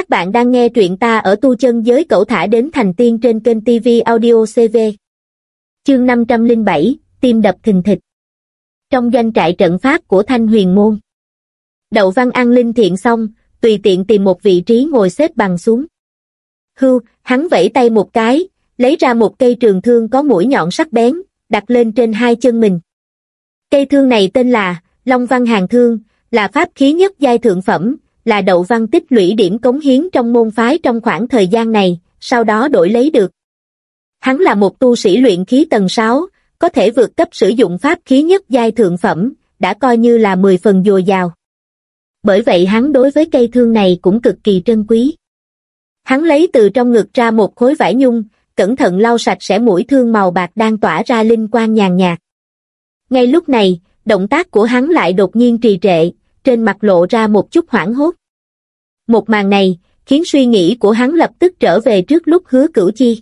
Các bạn đang nghe truyện ta ở tu chân giới cậu thả đến thành tiên trên kênh TV Audio CV. Chương 507, tim đập thình thịch. Trong doanh trại trận pháp của Thanh Huyền Môn. Đậu Văn ăn linh thiện xong, tùy tiện tìm một vị trí ngồi xếp bằng xuống. Hưu, hắn vẫy tay một cái, lấy ra một cây trường thương có mũi nhọn sắc bén, đặt lên trên hai chân mình. Cây thương này tên là Long Văn Hàng Thương, là pháp khí nhất giai thượng phẩm, là đậu văn tích lũy điểm cống hiến trong môn phái trong khoảng thời gian này, sau đó đổi lấy được. Hắn là một tu sĩ luyện khí tầng 6, có thể vượt cấp sử dụng pháp khí nhất giai thượng phẩm, đã coi như là 10 phần dồi dào. Bởi vậy hắn đối với cây thương này cũng cực kỳ trân quý. Hắn lấy từ trong ngực ra một khối vải nhung, cẩn thận lau sạch sẽ mũi thương màu bạc đang tỏa ra linh quang nhàn nhạt. Ngay lúc này, động tác của hắn lại đột nhiên trì trệ, trên mặt lộ ra một chút hoảng hốt. Một màn này, khiến suy nghĩ của hắn lập tức trở về trước lúc hứa cửu chi.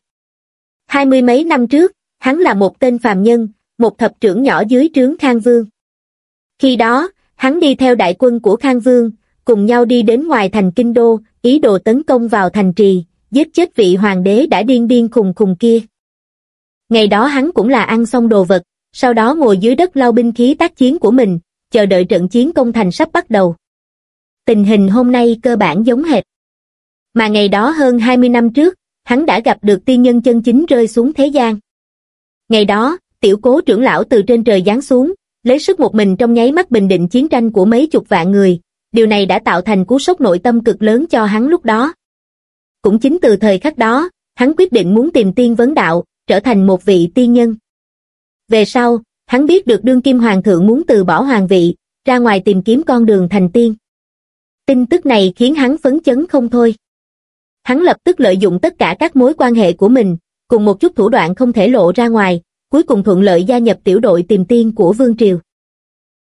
Hai mươi mấy năm trước, hắn là một tên phàm nhân, một thập trưởng nhỏ dưới trướng Khang Vương. Khi đó, hắn đi theo đại quân của Khang Vương, cùng nhau đi đến ngoài thành Kinh Đô, ý đồ tấn công vào thành trì, giết chết vị hoàng đế đã điên điên khùng khùng kia. Ngày đó hắn cũng là ăn xong đồ vật, sau đó ngồi dưới đất lau binh khí tác chiến của mình, chờ đợi trận chiến công thành sắp bắt đầu. Tình hình hôm nay cơ bản giống hệt. Mà ngày đó hơn 20 năm trước, hắn đã gặp được tiên nhân chân chính rơi xuống thế gian. Ngày đó, tiểu cố trưởng lão từ trên trời giáng xuống, lấy sức một mình trong nháy mắt bình định chiến tranh của mấy chục vạn người, điều này đã tạo thành cú sốc nội tâm cực lớn cho hắn lúc đó. Cũng chính từ thời khắc đó, hắn quyết định muốn tìm tiên vấn đạo, trở thành một vị tiên nhân. Về sau, hắn biết được đương kim hoàng thượng muốn từ bỏ hoàng vị, ra ngoài tìm kiếm con đường thành tiên. Tin tức này khiến hắn phấn chấn không thôi. Hắn lập tức lợi dụng tất cả các mối quan hệ của mình, cùng một chút thủ đoạn không thể lộ ra ngoài, cuối cùng thuận lợi gia nhập tiểu đội tìm tiên của Vương Triều.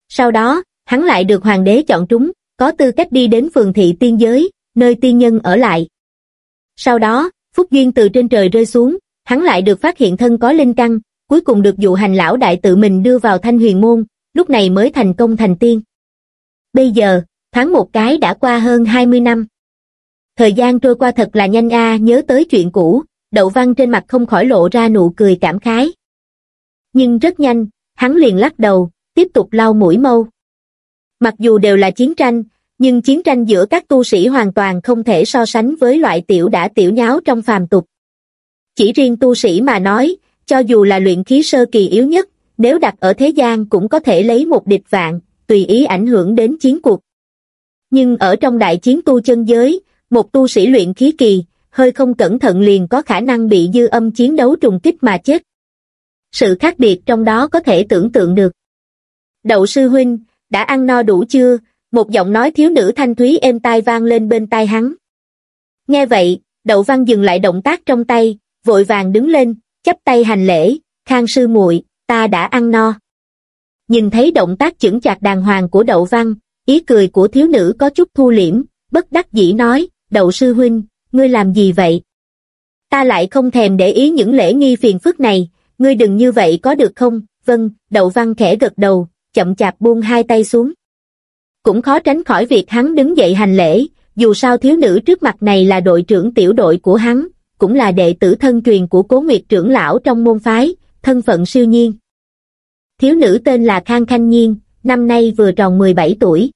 Sau đó, hắn lại được hoàng đế chọn trúng, có tư cách đi đến phường thị tiên giới, nơi tiên nhân ở lại. Sau đó, Phúc Duyên từ trên trời rơi xuống, hắn lại được phát hiện thân có linh căn, cuối cùng được dụ hành lão đại tự mình đưa vào thanh huyền môn, lúc này mới thành công thành tiên. Bây giờ, tháng một cái đã qua hơn 20 năm. Thời gian trôi qua thật là nhanh a nhớ tới chuyện cũ, đậu văn trên mặt không khỏi lộ ra nụ cười cảm khái. Nhưng rất nhanh, hắn liền lắc đầu, tiếp tục lau mũi mâu. Mặc dù đều là chiến tranh, nhưng chiến tranh giữa các tu sĩ hoàn toàn không thể so sánh với loại tiểu đã tiểu nháo trong phàm tục. Chỉ riêng tu sĩ mà nói, cho dù là luyện khí sơ kỳ yếu nhất, nếu đặt ở thế gian cũng có thể lấy một địch vạn, tùy ý ảnh hưởng đến chiến cuộc. Nhưng ở trong đại chiến tu chân giới, một tu sĩ luyện khí kỳ, hơi không cẩn thận liền có khả năng bị dư âm chiến đấu trùng kích mà chết. Sự khác biệt trong đó có thể tưởng tượng được. Đậu sư huynh, đã ăn no đủ chưa? Một giọng nói thiếu nữ thanh thúy êm tai vang lên bên tai hắn. Nghe vậy, đậu văn dừng lại động tác trong tay, vội vàng đứng lên, chắp tay hành lễ, khang sư muội ta đã ăn no. Nhìn thấy động tác chững chạc đàng hoàng của đậu văn, ý cười của thiếu nữ có chút thu liễm, bất đắc dĩ nói, đậu sư huynh, ngươi làm gì vậy? Ta lại không thèm để ý những lễ nghi phiền phức này, ngươi đừng như vậy có được không? Vâng, đậu văn khẽ gật đầu, chậm chạp buông hai tay xuống. Cũng khó tránh khỏi việc hắn đứng dậy hành lễ, dù sao thiếu nữ trước mặt này là đội trưởng tiểu đội của hắn, cũng là đệ tử thân truyền của cố nguyệt trưởng lão trong môn phái, thân phận siêu nhiên. Thiếu nữ tên là Khang Khanh Nhiên, năm nay vừa tròn 17 tuổi.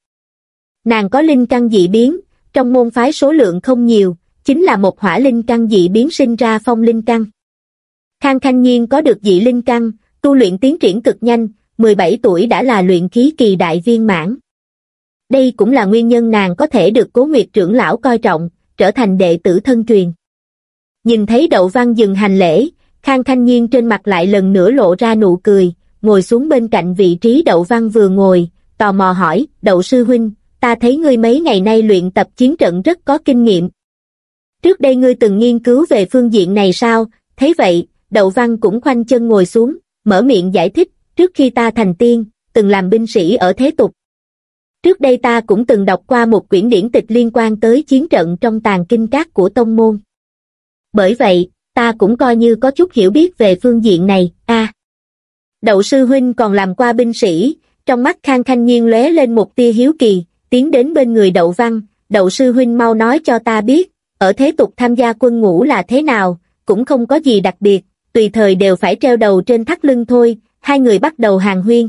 Nàng có linh căn dị biến, trong môn phái số lượng không nhiều, chính là một hỏa linh căn dị biến sinh ra phong linh căn. Khang Khanh Nhiên có được dị linh căn, tu luyện tiến triển cực nhanh, 17 tuổi đã là luyện khí kỳ đại viên mãn. Đây cũng là nguyên nhân nàng có thể được cố nguyệt trưởng lão coi trọng, trở thành đệ tử thân truyền. Nhìn thấy đậu văn dừng hành lễ, Khang Thanh Nhiên trên mặt lại lần nữa lộ ra nụ cười, ngồi xuống bên cạnh vị trí đậu văn vừa ngồi, tò mò hỏi, đậu sư huynh, ta thấy ngươi mấy ngày nay luyện tập chiến trận rất có kinh nghiệm. Trước đây ngươi từng nghiên cứu về phương diện này sao, thấy vậy, đậu văn cũng khoanh chân ngồi xuống, mở miệng giải thích, trước khi ta thành tiên, từng làm binh sĩ ở thế tục. Trước đây ta cũng từng đọc qua một quyển điển tịch liên quan tới chiến trận trong tàn kinh các của tông môn. Bởi vậy, ta cũng coi như có chút hiểu biết về phương diện này, a Đậu sư huynh còn làm qua binh sĩ, trong mắt Khang Khanh Nhiên lóe lên một tia hiếu kỳ, tiến đến bên người đậu văn, đậu sư huynh mau nói cho ta biết, ở thế tục tham gia quân ngũ là thế nào, cũng không có gì đặc biệt, tùy thời đều phải treo đầu trên thắt lưng thôi, hai người bắt đầu hàng huyên.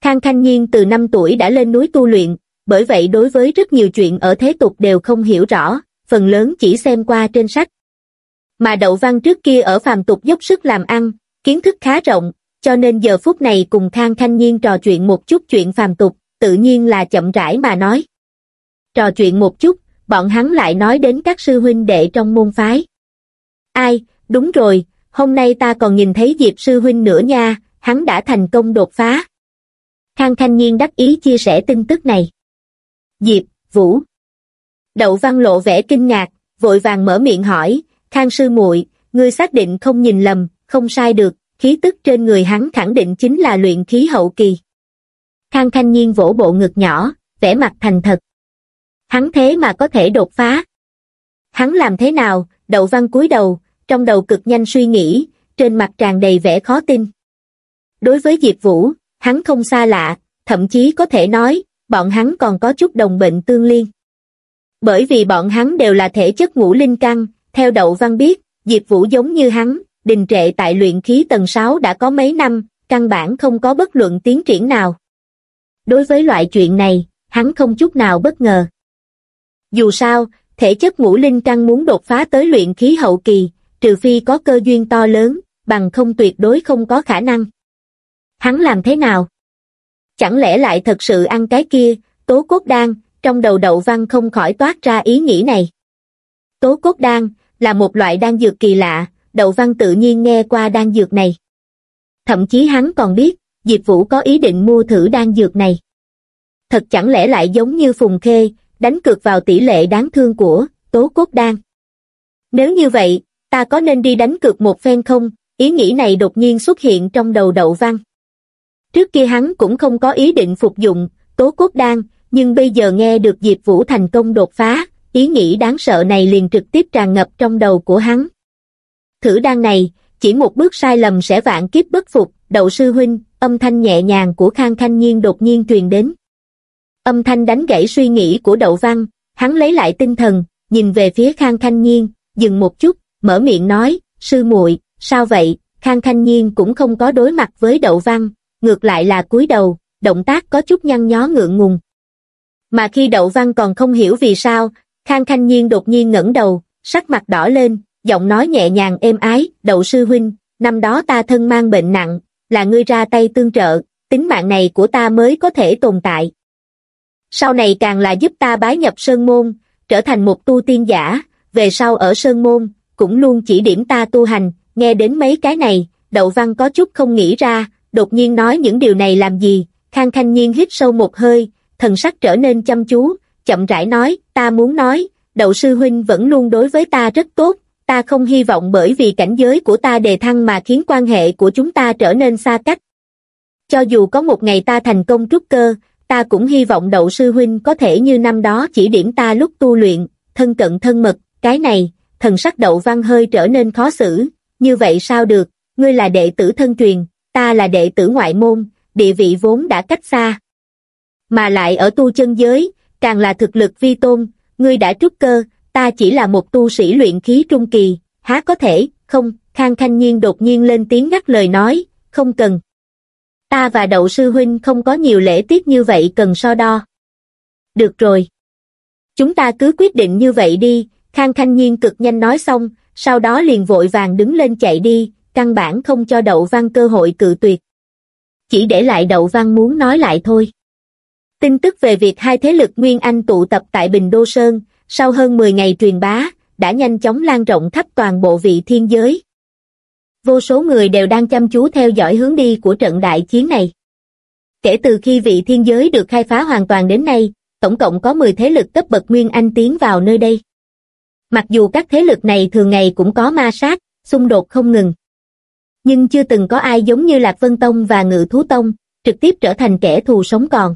Khang Khanh Nhiên từ 5 tuổi đã lên núi tu luyện, bởi vậy đối với rất nhiều chuyện ở thế tục đều không hiểu rõ, phần lớn chỉ xem qua trên sách. Mà Đậu Văn trước kia ở phàm tục dốc sức làm ăn, kiến thức khá rộng, cho nên giờ phút này cùng Khang thanh Nhiên trò chuyện một chút chuyện phàm tục, tự nhiên là chậm rãi mà nói. Trò chuyện một chút, bọn hắn lại nói đến các sư huynh đệ trong môn phái. Ai, đúng rồi, hôm nay ta còn nhìn thấy Diệp sư huynh nữa nha, hắn đã thành công đột phá. Khang thanh Nhiên đắc ý chia sẻ tin tức này. Diệp, Vũ. Đậu Văn lộ vẻ kinh ngạc, vội vàng mở miệng hỏi, Khang sư muội, ngươi xác định không nhìn lầm, không sai được, khí tức trên người hắn khẳng định chính là luyện khí hậu kỳ. Khang thanh Nhiên vỗ bộ ngực nhỏ, vẻ mặt thành thật. Hắn thế mà có thể đột phá. Hắn làm thế nào, đậu văn cúi đầu, trong đầu cực nhanh suy nghĩ, trên mặt tràn đầy vẻ khó tin. Đối với Diệp Vũ, hắn không xa lạ, thậm chí có thể nói, bọn hắn còn có chút đồng bệnh tương liên. Bởi vì bọn hắn đều là thể chất ngũ linh căn, theo Đậu Văn biết, Diệp Vũ giống như hắn, đình trệ tại luyện khí tầng 6 đã có mấy năm, căn bản không có bất luận tiến triển nào. Đối với loại chuyện này, hắn không chút nào bất ngờ. Dù sao, thể chất ngũ linh căn muốn đột phá tới luyện khí hậu kỳ, trừ phi có cơ duyên to lớn, bằng không tuyệt đối không có khả năng. Hắn làm thế nào? Chẳng lẽ lại thật sự ăn cái kia, tố cốt đan, trong đầu đậu văn không khỏi toát ra ý nghĩ này. Tố cốt đan, là một loại đan dược kỳ lạ, đậu văn tự nhiên nghe qua đan dược này. Thậm chí hắn còn biết, Diệp Vũ có ý định mua thử đan dược này. Thật chẳng lẽ lại giống như Phùng Khê, đánh cược vào tỷ lệ đáng thương của tố cốt đan. Nếu như vậy, ta có nên đi đánh cược một phen không? Ý nghĩ này đột nhiên xuất hiện trong đầu đậu văn. Trước kia hắn cũng không có ý định phục dụng tố cốt đan, nhưng bây giờ nghe được Diệp Vũ thành công đột phá, ý nghĩ đáng sợ này liền trực tiếp tràn ngập trong đầu của hắn. Thử đan này, chỉ một bước sai lầm sẽ vạn kiếp bất phục, đậu sư huynh, âm thanh nhẹ nhàng của Khang Khanh Nhiên đột nhiên truyền đến. Âm thanh đánh gãy suy nghĩ của đậu văn, hắn lấy lại tinh thần, nhìn về phía Khang Khanh Nhiên, dừng một chút, mở miệng nói, sư muội sao vậy, Khang Khanh Nhiên cũng không có đối mặt với đậu văn, ngược lại là cúi đầu, động tác có chút nhăn nhó ngượng ngùng. Mà khi đậu văn còn không hiểu vì sao, Khang Khanh Nhiên đột nhiên ngẩng đầu, sắc mặt đỏ lên, giọng nói nhẹ nhàng êm ái, đậu sư huynh, năm đó ta thân mang bệnh nặng, là ngươi ra tay tương trợ, tính mạng này của ta mới có thể tồn tại. Sau này càng là giúp ta bái nhập Sơn Môn, trở thành một tu tiên giả, về sau ở Sơn Môn, cũng luôn chỉ điểm ta tu hành, nghe đến mấy cái này, đậu văn có chút không nghĩ ra, đột nhiên nói những điều này làm gì, Khang Khanh Nhiên hít sâu một hơi, thần sắc trở nên chăm chú, chậm rãi nói, ta muốn nói, đậu sư huynh vẫn luôn đối với ta rất tốt, ta không hy vọng bởi vì cảnh giới của ta đề thăng mà khiến quan hệ của chúng ta trở nên xa cách. Cho dù có một ngày ta thành công trúc cơ, ta cũng hy vọng đậu sư huynh có thể như năm đó chỉ điểm ta lúc tu luyện, thân cận thân mật, cái này, thần sắc đậu văn hơi trở nên khó xử, như vậy sao được, ngươi là đệ tử thân truyền, ta là đệ tử ngoại môn, địa vị vốn đã cách xa. Mà lại ở tu chân giới, càng là thực lực vi tôn, ngươi đã trúc cơ, ta chỉ là một tu sĩ luyện khí trung kỳ, há có thể, không, Khang Khanh Nhiên đột nhiên lên tiếng ngắt lời nói, không cần. Ta và đậu sư huynh không có nhiều lễ tiết như vậy cần so đo. Được rồi. Chúng ta cứ quyết định như vậy đi, Khang Khanh Nhiên cực nhanh nói xong, sau đó liền vội vàng đứng lên chạy đi, căn bản không cho đậu văn cơ hội cự tuyệt. Chỉ để lại đậu văn muốn nói lại thôi. Tin tức về việc hai thế lực Nguyên Anh tụ tập tại Bình Đô Sơn, sau hơn 10 ngày truyền bá, đã nhanh chóng lan rộng khắp toàn bộ vị thiên giới. Vô số người đều đang chăm chú theo dõi hướng đi của trận đại chiến này. Kể từ khi vị thiên giới được khai phá hoàn toàn đến nay, tổng cộng có 10 thế lực cấp bậc Nguyên Anh tiến vào nơi đây. Mặc dù các thế lực này thường ngày cũng có ma sát, xung đột không ngừng. Nhưng chưa từng có ai giống như Lạc Vân Tông và Ngự Thú Tông, trực tiếp trở thành kẻ thù sống còn.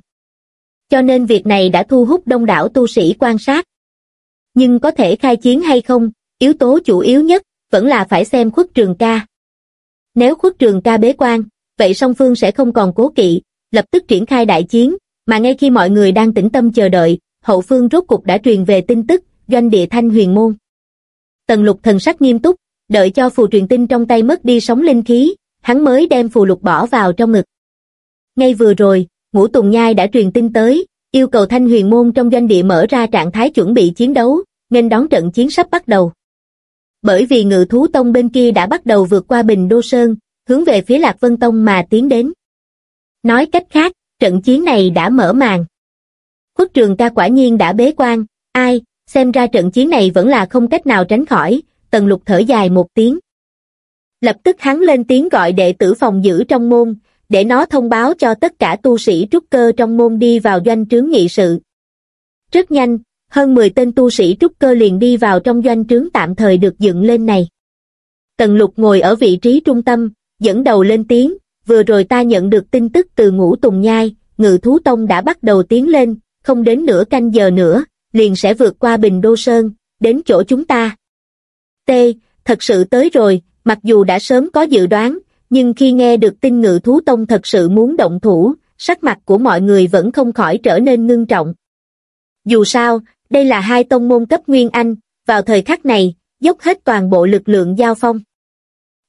Cho nên việc này đã thu hút đông đảo tu sĩ quan sát. Nhưng có thể khai chiến hay không, yếu tố chủ yếu nhất, vẫn là phải xem khuất trường ca. Nếu khuất trường ca bế quan, vậy song phương sẽ không còn cố kỵ, lập tức triển khai đại chiến, mà ngay khi mọi người đang tĩnh tâm chờ đợi, hậu phương rốt cục đã truyền về tin tức, doanh địa thanh huyền môn. Tần lục thần sắc nghiêm túc, đợi cho phù truyền tin trong tay mất đi sóng linh khí, hắn mới đem phù lục bỏ vào trong ngực. Ngay vừa rồi, ngũ tùng nhai đã truyền tin tới, yêu cầu thanh huyền môn trong doanh địa mở ra trạng thái chuẩn bị chiến đấu, nên đón trận chiến sắp bắt đầu. Bởi vì ngự thú tông bên kia đã bắt đầu vượt qua Bình Đô Sơn, hướng về phía Lạc Vân Tông mà tiến đến. Nói cách khác, trận chiến này đã mở màn. Khuất trường ca quả nhiên đã bế quan, ai, xem ra trận chiến này vẫn là không cách nào tránh khỏi, tần lục thở dài một tiếng. Lập tức hắn lên tiếng gọi đệ tử phòng giữ trong môn, để nó thông báo cho tất cả tu sĩ trúc cơ trong môn đi vào doanh trướng nghị sự. Rất nhanh, hơn 10 tên tu sĩ trúc cơ liền đi vào trong doanh trướng tạm thời được dựng lên này. Tần lục ngồi ở vị trí trung tâm, dẫn đầu lên tiếng, vừa rồi ta nhận được tin tức từ ngũ tùng nhai, ngự thú tông đã bắt đầu tiến lên, không đến nửa canh giờ nữa, liền sẽ vượt qua Bình Đô Sơn, đến chỗ chúng ta. T, thật sự tới rồi, mặc dù đã sớm có dự đoán, nhưng khi nghe được tin ngự thú tông thật sự muốn động thủ, sắc mặt của mọi người vẫn không khỏi trở nên ngưng trọng. Dù sao, đây là hai tông môn cấp Nguyên Anh, vào thời khắc này, dốc hết toàn bộ lực lượng giao phong.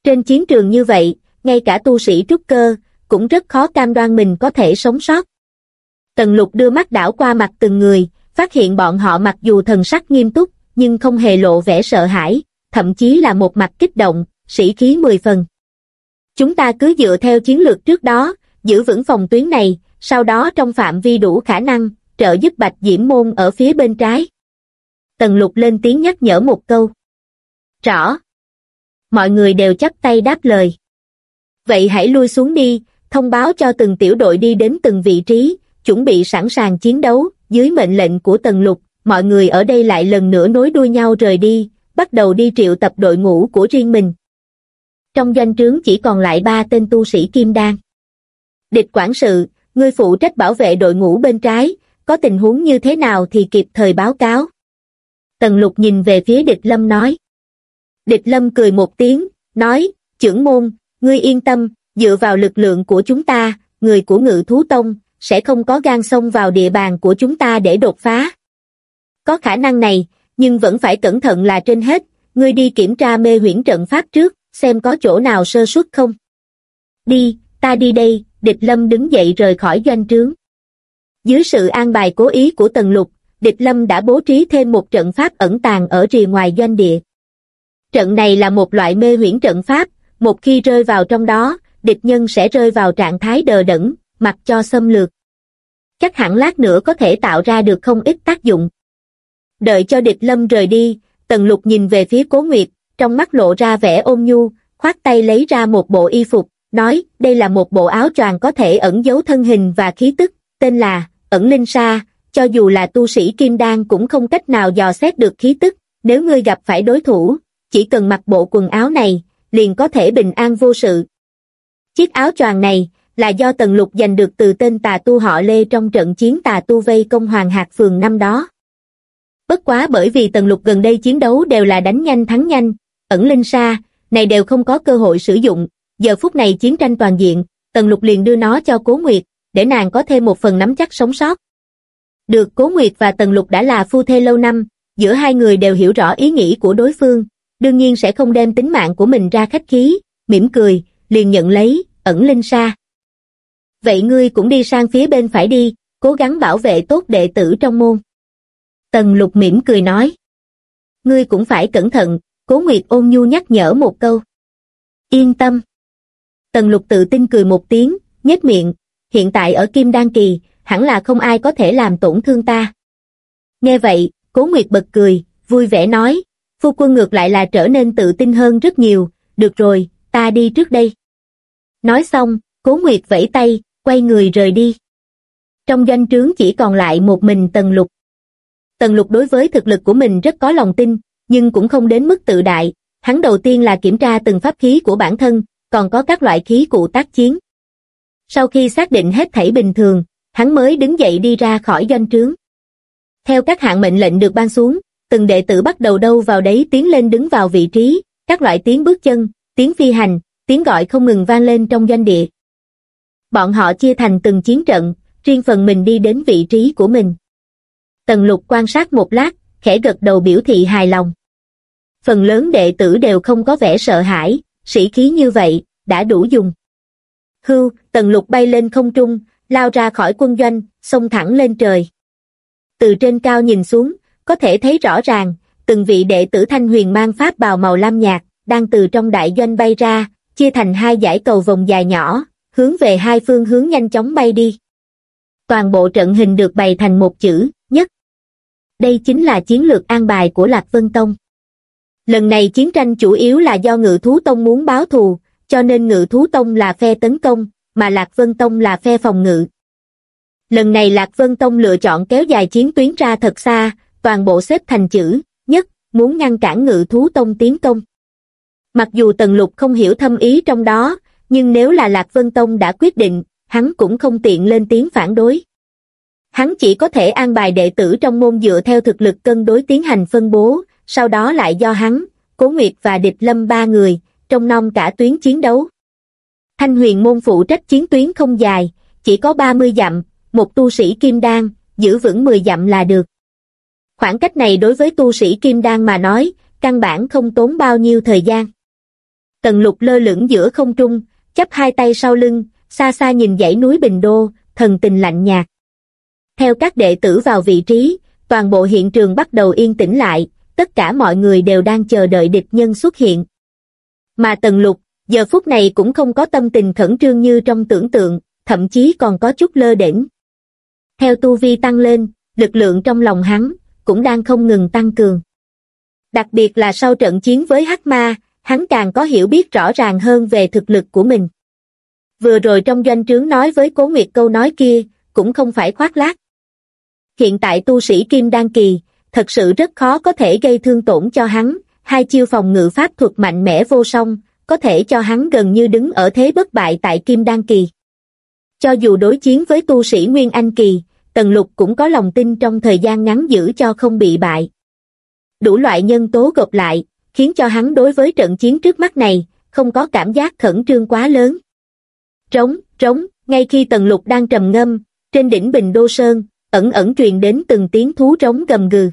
Trên chiến trường như vậy, ngay cả tu sĩ trúc cơ, cũng rất khó cam đoan mình có thể sống sót. Tần lục đưa mắt đảo qua mặt từng người, phát hiện bọn họ mặc dù thần sắc nghiêm túc, nhưng không hề lộ vẻ sợ hãi, thậm chí là một mặt kích động, sĩ khí mười phần. Chúng ta cứ dựa theo chiến lược trước đó, giữ vững phòng tuyến này, sau đó trong phạm vi đủ khả năng, trợ giúp Bạch Diễm Môn ở phía bên trái. Tần lục lên tiếng nhắc nhở một câu. Rõ. Mọi người đều chắp tay đáp lời. Vậy hãy lui xuống đi, thông báo cho từng tiểu đội đi đến từng vị trí, chuẩn bị sẵn sàng chiến đấu, dưới mệnh lệnh của Tần Lục, mọi người ở đây lại lần nữa nối đuôi nhau rời đi, bắt đầu đi triệu tập đội ngũ của riêng mình. Trong doanh trướng chỉ còn lại ba tên tu sĩ Kim Đan. Địch quản sự, ngươi phụ trách bảo vệ đội ngũ bên trái, có tình huống như thế nào thì kịp thời báo cáo. Tần lục nhìn về phía địch lâm nói. Địch lâm cười một tiếng, nói, trưởng môn, ngươi yên tâm, dựa vào lực lượng của chúng ta, người của ngự thú tông, sẽ không có gan xông vào địa bàn của chúng ta để đột phá. Có khả năng này, nhưng vẫn phải cẩn thận là trên hết, ngươi đi kiểm tra mê huyễn trận pháp trước, xem có chỗ nào sơ suất không. Đi, ta đi đây, địch lâm đứng dậy rời khỏi doanh trướng. Dưới sự an bài cố ý của Tần Lục, địch lâm đã bố trí thêm một trận pháp ẩn tàng ở rìa ngoài doanh địa. Trận này là một loại mê huyễn trận pháp, một khi rơi vào trong đó, địch nhân sẽ rơi vào trạng thái đờ đẫn, mặc cho xâm lược. Chắc hẳn lát nữa có thể tạo ra được không ít tác dụng. Đợi cho địch lâm rời đi, tần lục nhìn về phía cố nguyệt, trong mắt lộ ra vẻ ôn nhu, khoát tay lấy ra một bộ y phục, nói đây là một bộ áo choàng có thể ẩn giấu thân hình và khí tức, tên là ẩn linh sa, cho dù là tu sĩ kim đan cũng không cách nào dò xét được khí tức, nếu ngươi gặp phải đối thủ, chỉ cần mặc bộ quần áo này, liền có thể bình an vô sự. Chiếc áo choàng này, là do Tần Lục giành được từ tên tà tu họ Lê trong trận chiến tà tu vây công Hoàng Hạc Phường năm đó. Bất quá bởi vì Tần Lục gần đây chiến đấu đều là đánh nhanh thắng nhanh, ẩn linh sa, này đều không có cơ hội sử dụng, giờ phút này chiến tranh toàn diện, Tần Lục liền đưa nó cho Cố Nguyệt, để nàng có thêm một phần nắm chắc sống sót. Được Cố Nguyệt và Tần Lục đã là phu thê lâu năm, giữa hai người đều hiểu rõ ý nghĩ của đối phương, đương nhiên sẽ không đem tính mạng của mình ra khách khí, mỉm cười, liền nhận lấy, ẩn linh sa vậy ngươi cũng đi sang phía bên phải đi, cố gắng bảo vệ tốt đệ tử trong môn. Tần lục mỉm cười nói. Ngươi cũng phải cẩn thận, cố nguyệt ôn nhu nhắc nhở một câu. Yên tâm. Tần lục tự tin cười một tiếng, nhếch miệng, hiện tại ở Kim Đan Kỳ, hẳn là không ai có thể làm tổn thương ta. Nghe vậy, cố nguyệt bật cười, vui vẻ nói, phu quân ngược lại là trở nên tự tin hơn rất nhiều, được rồi, ta đi trước đây. Nói xong, cố nguyệt vẫy tay, quay người rời đi. Trong doanh trướng chỉ còn lại một mình Tần Lục. Tần Lục đối với thực lực của mình rất có lòng tin, nhưng cũng không đến mức tự đại, hắn đầu tiên là kiểm tra từng pháp khí của bản thân, còn có các loại khí cụ tác chiến. Sau khi xác định hết thảy bình thường, hắn mới đứng dậy đi ra khỏi doanh trướng. Theo các hạng mệnh lệnh được ban xuống, từng đệ tử bắt đầu đâu vào đấy tiến lên đứng vào vị trí, các loại tiếng bước chân, tiếng phi hành, tiếng gọi không ngừng vang lên trong doanh địa, bọn họ chia thành từng chiến trận, riêng phần mình đi đến vị trí của mình. Tần lục quan sát một lát, khẽ gật đầu biểu thị hài lòng. Phần lớn đệ tử đều không có vẻ sợ hãi, sĩ khí như vậy, đã đủ dùng. Hưu, tần lục bay lên không trung, lao ra khỏi quân doanh, xông thẳng lên trời. Từ trên cao nhìn xuống, có thể thấy rõ ràng, từng vị đệ tử thanh huyền mang pháp bào màu lam nhạt, đang từ trong đại doanh bay ra, chia thành hai dải cầu vòng dài nhỏ, hướng về hai phương hướng nhanh chóng bay đi. Toàn bộ trận hình được bày thành một chữ. Đây chính là chiến lược an bài của Lạc Vân Tông. Lần này chiến tranh chủ yếu là do Ngự Thú Tông muốn báo thù, cho nên Ngự Thú Tông là phe tấn công, mà Lạc Vân Tông là phe phòng ngự. Lần này Lạc Vân Tông lựa chọn kéo dài chiến tuyến ra thật xa, toàn bộ xếp thành chữ, nhất, muốn ngăn cản Ngự Thú Tông tiến công. Mặc dù Tần Lục không hiểu thâm ý trong đó, nhưng nếu là Lạc Vân Tông đã quyết định, hắn cũng không tiện lên tiếng phản đối. Hắn chỉ có thể an bài đệ tử trong môn dựa theo thực lực cân đối tiến hành phân bố, sau đó lại do hắn, Cố Nguyệt và Địch Lâm ba người, trong non cả tuyến chiến đấu. Thanh huyền môn phụ trách chiến tuyến không dài, chỉ có 30 dặm, một tu sĩ kim đan, giữ vững 10 dặm là được. Khoảng cách này đối với tu sĩ kim đan mà nói, căn bản không tốn bao nhiêu thời gian. Tần lục lơ lửng giữa không trung, chắp hai tay sau lưng, xa xa nhìn dãy núi Bình Đô, thần tình lạnh nhạt. Theo các đệ tử vào vị trí, toàn bộ hiện trường bắt đầu yên tĩnh lại, tất cả mọi người đều đang chờ đợi địch nhân xuất hiện. Mà Tần Lục, giờ phút này cũng không có tâm tình khẩn trương như trong tưởng tượng, thậm chí còn có chút lơ đễnh. Theo tu vi tăng lên, lực lượng trong lòng hắn cũng đang không ngừng tăng cường. Đặc biệt là sau trận chiến với Hắc Ma, hắn càng có hiểu biết rõ ràng hơn về thực lực của mình. Vừa rồi trong doanh trướng nói với Cố Nguyệt câu nói kia, cũng không phải khoác lác. Hiện tại tu sĩ Kim Đan Kỳ, thật sự rất khó có thể gây thương tổn cho hắn, hai chiêu phòng ngự pháp thuật mạnh mẽ vô song, có thể cho hắn gần như đứng ở thế bất bại tại Kim Đan Kỳ. Cho dù đối chiến với tu sĩ Nguyên Anh Kỳ, Tần Lục cũng có lòng tin trong thời gian ngắn giữ cho không bị bại. Đủ loại nhân tố gộp lại, khiến cho hắn đối với trận chiến trước mắt này, không có cảm giác khẩn trương quá lớn. Trống, trống, ngay khi Tần Lục đang trầm ngâm, trên đỉnh Bình Đô Sơn, ẩn ẩn truyền đến từng tiếng thú trống gầm gừ.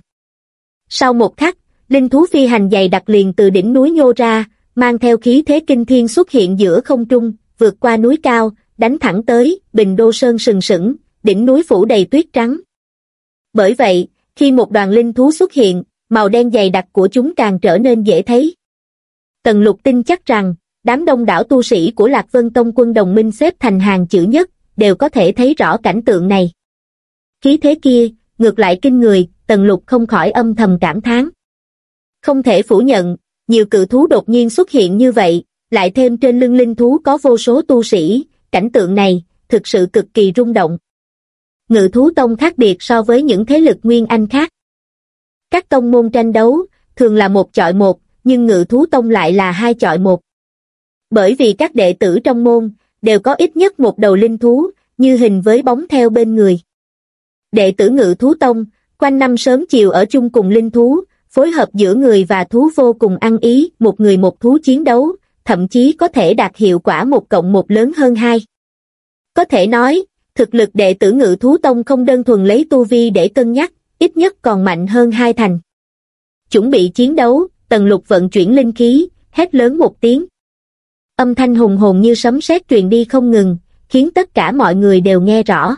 Sau một khắc, linh thú phi hành dày đặc liền từ đỉnh núi nhô ra, mang theo khí thế kinh thiên xuất hiện giữa không trung, vượt qua núi cao, đánh thẳng tới, Bình Đô Sơn sừng sững, đỉnh núi phủ đầy tuyết trắng. Bởi vậy, khi một đoàn linh thú xuất hiện, màu đen dày đặc của chúng càng trở nên dễ thấy. Tần lục tin chắc rằng, đám đông đảo tu sĩ của Lạc Vân Tông quân đồng minh xếp thành hàng chữ nhất, đều có thể thấy rõ cảnh tượng này. Khí thế kia, ngược lại kinh người, tần lục không khỏi âm thầm cảm thán. Không thể phủ nhận, nhiều cự thú đột nhiên xuất hiện như vậy, lại thêm trên lưng linh thú có vô số tu sĩ, cảnh tượng này, thực sự cực kỳ rung động. Ngự thú tông khác biệt so với những thế lực nguyên anh khác. Các tông môn tranh đấu, thường là một chọi một, nhưng ngự thú tông lại là hai chọi một. Bởi vì các đệ tử trong môn, đều có ít nhất một đầu linh thú, như hình với bóng theo bên người. Đệ tử ngự thú tông, quanh năm sớm chiều ở chung cùng linh thú, phối hợp giữa người và thú vô cùng ăn ý, một người một thú chiến đấu, thậm chí có thể đạt hiệu quả một cộng một lớn hơn hai. Có thể nói, thực lực đệ tử ngự thú tông không đơn thuần lấy tu vi để cân nhắc, ít nhất còn mạnh hơn hai thành. Chuẩn bị chiến đấu, tần lục vận chuyển linh khí, hét lớn một tiếng. Âm thanh hùng hồn như sấm sét truyền đi không ngừng, khiến tất cả mọi người đều nghe rõ.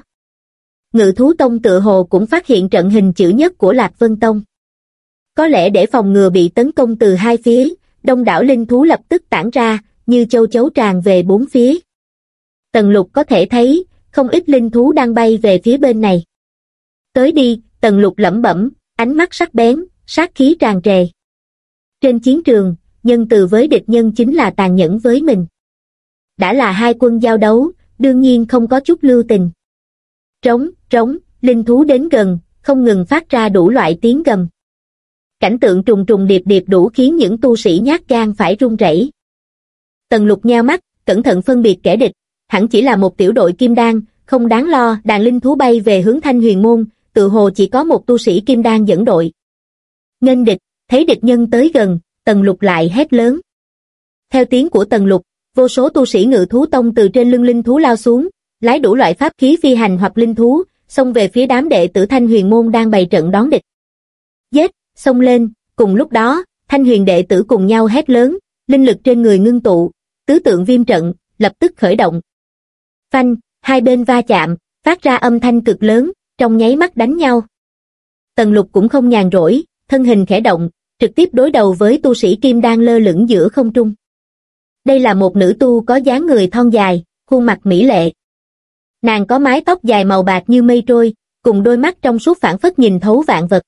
Ngự thú tông tự hồ cũng phát hiện trận hình chữ nhất của Lạc Vân Tông. Có lẽ để phòng ngừa bị tấn công từ hai phía, đông đảo linh thú lập tức tản ra, như châu chấu tràn về bốn phía. Tần lục có thể thấy, không ít linh thú đang bay về phía bên này. Tới đi, tần lục lẩm bẩm, ánh mắt sắc bén, sát khí tràn trề. Trên chiến trường, nhân từ với địch nhân chính là tàn nhẫn với mình. Đã là hai quân giao đấu, đương nhiên không có chút lưu tình. Trống, trống, linh thú đến gần, không ngừng phát ra đủ loại tiếng gầm. Cảnh tượng trùng trùng điệp điệp đủ khiến những tu sĩ nhát gan phải run rẩy. Tần lục nheo mắt, cẩn thận phân biệt kẻ địch, hẳn chỉ là một tiểu đội kim đan, không đáng lo, đàn linh thú bay về hướng thanh huyền môn, tự hồ chỉ có một tu sĩ kim đan dẫn đội. Nghênh địch, thấy địch nhân tới gần, tần lục lại hét lớn. Theo tiếng của tần lục, vô số tu sĩ ngự thú tông từ trên lưng linh thú lao xuống, lái đủ loại pháp khí phi hành hoặc linh thú, xông về phía đám đệ tử Thanh Huyền Môn đang bày trận đón địch. Giết, xông lên, cùng lúc đó, Thanh Huyền đệ tử cùng nhau hét lớn, linh lực trên người ngưng tụ, tứ tượng viêm trận, lập tức khởi động. Phanh, hai bên va chạm, phát ra âm thanh cực lớn, trong nháy mắt đánh nhau. Tần lục cũng không nhàn rỗi, thân hình khẽ động, trực tiếp đối đầu với tu sĩ kim đang lơ lửng giữa không trung. Đây là một nữ tu có dáng người thon dài, khuôn mặt mỹ lệ. Nàng có mái tóc dài màu bạc như mây trôi, cùng đôi mắt trong suốt phản phất nhìn thấu vạn vật.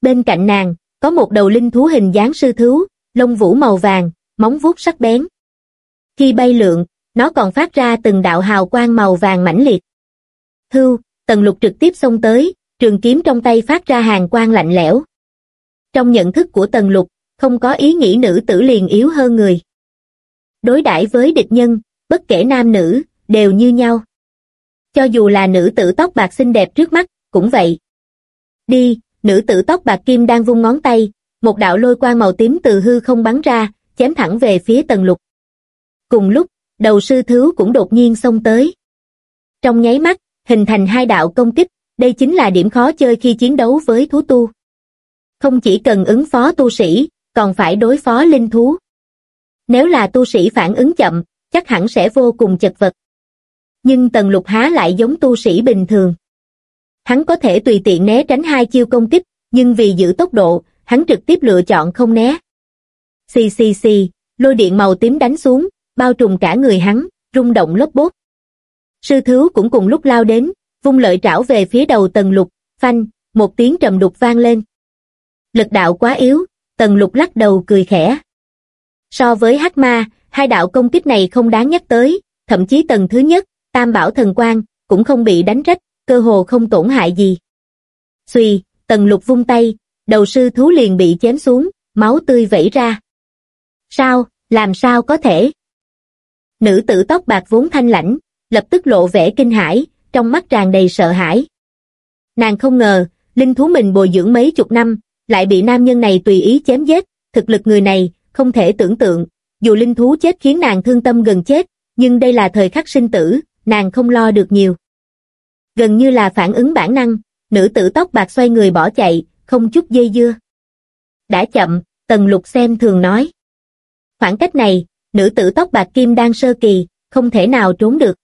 Bên cạnh nàng, có một đầu linh thú hình dáng sư thú, lông vũ màu vàng, móng vuốt sắc bén. Khi bay lượn, nó còn phát ra từng đạo hào quang màu vàng mãnh liệt. Hưu, tần lục trực tiếp xông tới, trường kiếm trong tay phát ra hàng quang lạnh lẽo. Trong nhận thức của tần lục, không có ý nghĩ nữ tử liền yếu hơn người. Đối đãi với địch nhân, bất kể nam nữ, đều như nhau. Cho dù là nữ tử tóc bạc xinh đẹp trước mắt, cũng vậy. Đi, nữ tử tóc bạc kim đang vung ngón tay, một đạo lôi quang màu tím từ hư không bắn ra, chém thẳng về phía tần lục. Cùng lúc, đầu sư thứ cũng đột nhiên xông tới. Trong nháy mắt, hình thành hai đạo công kích, đây chính là điểm khó chơi khi chiến đấu với thú tu. Không chỉ cần ứng phó tu sĩ, còn phải đối phó linh thú. Nếu là tu sĩ phản ứng chậm, chắc hẳn sẽ vô cùng chật vật. Nhưng tần lục há lại giống tu sĩ bình thường. Hắn có thể tùy tiện né tránh hai chiêu công kích, nhưng vì giữ tốc độ, hắn trực tiếp lựa chọn không né. Xì xì xì, lôi điện màu tím đánh xuống, bao trùm cả người hắn, rung động lốp bốt. Sư thứ cũng cùng lúc lao đến, vung lợi trảo về phía đầu tần lục, phanh, một tiếng trầm đục vang lên. Lực đạo quá yếu, tần lục lắc đầu cười khẽ. So với hắc ma, hai đạo công kích này không đáng nhắc tới, thậm chí tầng thứ nhất, tam bảo thần quang, cũng không bị đánh rách, cơ hồ không tổn hại gì. Xùy, tần lục vung tay, đầu sư thú liền bị chém xuống, máu tươi vẩy ra. Sao, làm sao có thể? Nữ tử tóc bạc vốn thanh lãnh, lập tức lộ vẻ kinh hãi, trong mắt tràn đầy sợ hãi. Nàng không ngờ, linh thú mình bồi dưỡng mấy chục năm, lại bị nam nhân này tùy ý chém giết, thực lực người này, không thể tưởng tượng, dù linh thú chết khiến nàng thương tâm gần chết, nhưng đây là thời khắc sinh tử, nàng không lo được nhiều. Gần như là phản ứng bản năng, nữ tử tóc bạc xoay người bỏ chạy, không chút dây dưa. Đã chậm, tần lục xem thường nói. Khoảng cách này, nữ tử tóc bạc kim đang sơ kỳ, không thể nào trốn được.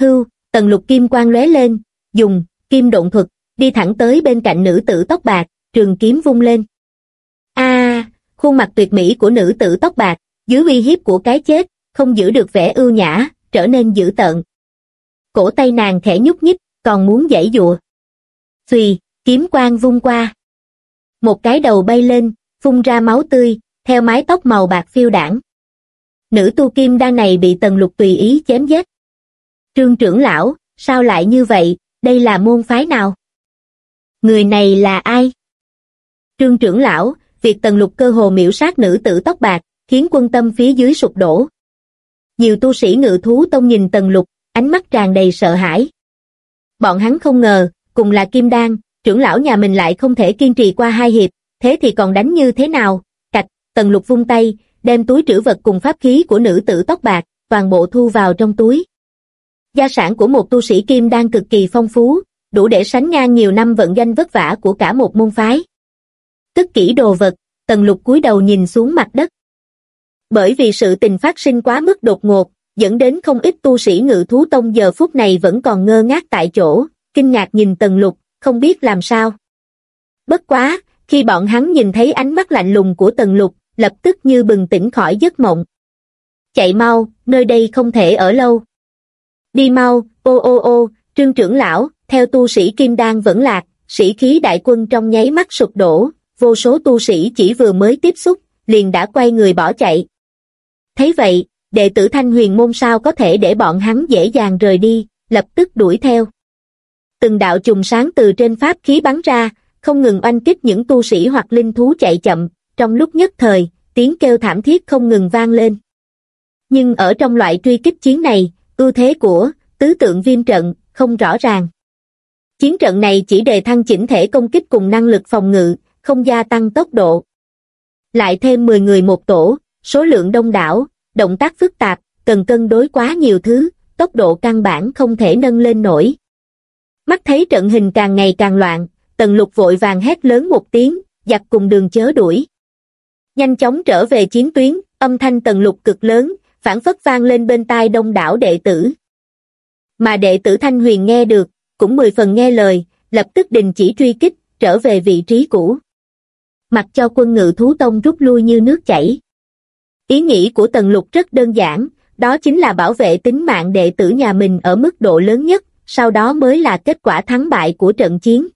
Hưu, tần lục kim quang lóe lên, dùng, kim độn thuật, đi thẳng tới bên cạnh nữ tử tóc bạc, trường kiếm vung lên. a khuôn mặt tuyệt mỹ của nữ tử tóc bạc, dưới uy hiếp của cái chết, không giữ được vẻ ưu nhã, trở nên dữ tợn. Cổ tay nàng khẽ nhúc nhích, còn muốn dãy dụa. Xùy, kiếm quang vung qua. Một cái đầu bay lên, phun ra máu tươi, theo mái tóc màu bạc phiêu đảng. Nữ tu kim đan này bị tần lục tùy ý chém giết. Trương trưởng lão, sao lại như vậy, đây là môn phái nào? Người này là ai? Trương trưởng lão, việc tần lục cơ hồ miễu sát nữ tử tóc bạc, khiến quân tâm phía dưới sụp đổ. Nhiều tu sĩ ngự thú tông nhìn tần lục, ánh mắt tràn đầy sợ hãi. Bọn hắn không ngờ, cùng là kim đan, trưởng lão nhà mình lại không thể kiên trì qua hai hiệp, thế thì còn đánh như thế nào? Cạch, tần lục vung tay, đem túi trữ vật cùng pháp khí của nữ tử tóc bạc, toàn bộ thu vào trong túi. Gia sản của một tu sĩ kim đan cực kỳ phong phú, đủ để sánh ngang nhiều năm vận danh vất vả của cả một môn phái. Tất kỹ đồ vật, tần lục cúi đầu nhìn xuống mặt đất. Bởi vì sự tình phát sinh quá mức đột ngột, dẫn đến không ít tu sĩ ngự thú tông giờ phút này vẫn còn ngơ ngác tại chỗ, kinh ngạc nhìn tần lục, không biết làm sao. Bất quá, khi bọn hắn nhìn thấy ánh mắt lạnh lùng của tần lục, lập tức như bừng tỉnh khỏi giấc mộng. Chạy mau, nơi đây không thể ở lâu. Đi mau, ô ô ô, trương trưởng lão, theo tu sĩ Kim Đan vẫn lạc, sĩ khí đại quân trong nháy mắt sụp đổ, vô số tu sĩ chỉ vừa mới tiếp xúc, liền đã quay người bỏ chạy. Thấy vậy, đệ tử Thanh huyền môn sao có thể để bọn hắn dễ dàng rời đi, lập tức đuổi theo. Từng đạo trùng sáng từ trên pháp khí bắn ra, không ngừng oanh kích những tu sĩ hoặc linh thú chạy chậm, trong lúc nhất thời, tiếng kêu thảm thiết không ngừng vang lên. Nhưng ở trong loại truy kích chiến này, ưu thế của tứ tượng viêm trận không rõ ràng. Chiến trận này chỉ đề thăng chỉnh thể công kích cùng năng lực phòng ngự, không gia tăng tốc độ. Lại thêm 10 người một tổ, số lượng đông đảo, động tác phức tạp, cần cân đối quá nhiều thứ, tốc độ căn bản không thể nâng lên nổi. Mắt thấy trận hình càng ngày càng loạn, tần lục vội vàng hét lớn một tiếng, giặc cùng đường chớ đuổi. Nhanh chóng trở về chiến tuyến, âm thanh tần lục cực lớn, phản phất vang lên bên tai đông đảo đệ tử. Mà đệ tử Thanh Huyền nghe được, cũng mười phần nghe lời, lập tức đình chỉ truy kích, trở về vị trí cũ. Mặc cho quân ngự thú tông rút lui như nước chảy. Ý nghĩ của Tần Lục rất đơn giản, đó chính là bảo vệ tính mạng đệ tử nhà mình ở mức độ lớn nhất, sau đó mới là kết quả thắng bại của trận chiến.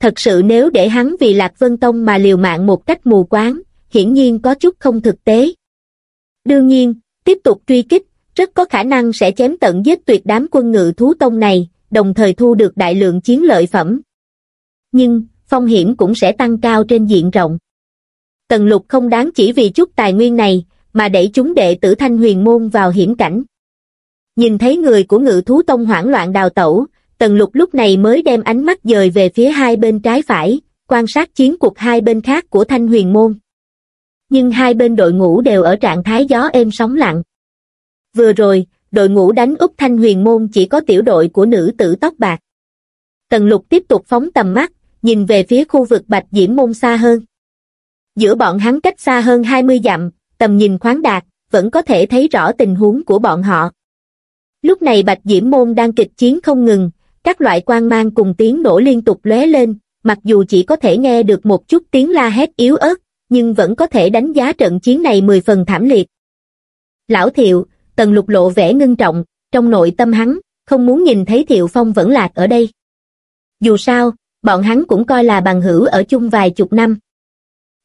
Thật sự nếu để hắn vì Lạc Vân Tông mà liều mạng một cách mù quáng, hiển nhiên có chút không thực tế. Đương nhiên, tiếp tục truy kích, rất có khả năng sẽ chém tận giết tuyệt đám quân ngự thú tông này, đồng thời thu được đại lượng chiến lợi phẩm. Nhưng, phong hiểm cũng sẽ tăng cao trên diện rộng. Tần lục không đáng chỉ vì chút tài nguyên này, mà đẩy chúng đệ tử thanh huyền môn vào hiểm cảnh. Nhìn thấy người của ngự thú tông hoảng loạn đào tẩu, tần lục lúc này mới đem ánh mắt dời về phía hai bên trái phải, quan sát chiến cuộc hai bên khác của thanh huyền môn. Nhưng hai bên đội ngũ đều ở trạng thái gió êm sóng lặng. Vừa rồi, đội ngũ đánh úp thanh huyền môn chỉ có tiểu đội của nữ tử tóc bạc. Tần lục tiếp tục phóng tầm mắt, nhìn về phía khu vực bạch diễm môn xa hơn. Giữa bọn hắn cách xa hơn 20 dặm, tầm nhìn khoáng đạt, vẫn có thể thấy rõ tình huống của bọn họ. Lúc này bạch diễm môn đang kịch chiến không ngừng, các loại quan mang cùng tiếng nổ liên tục lóe lên, mặc dù chỉ có thể nghe được một chút tiếng la hét yếu ớt, nhưng vẫn có thể đánh giá trận chiến này 10 phần thảm liệt. Lão Thiệu, Tần Lục lộ vẻ ngưng trọng, trong nội tâm hắn, không muốn nhìn thấy Thiệu Phong vẫn lạc ở đây. Dù sao, bọn hắn cũng coi là bằng hữu ở chung vài chục năm.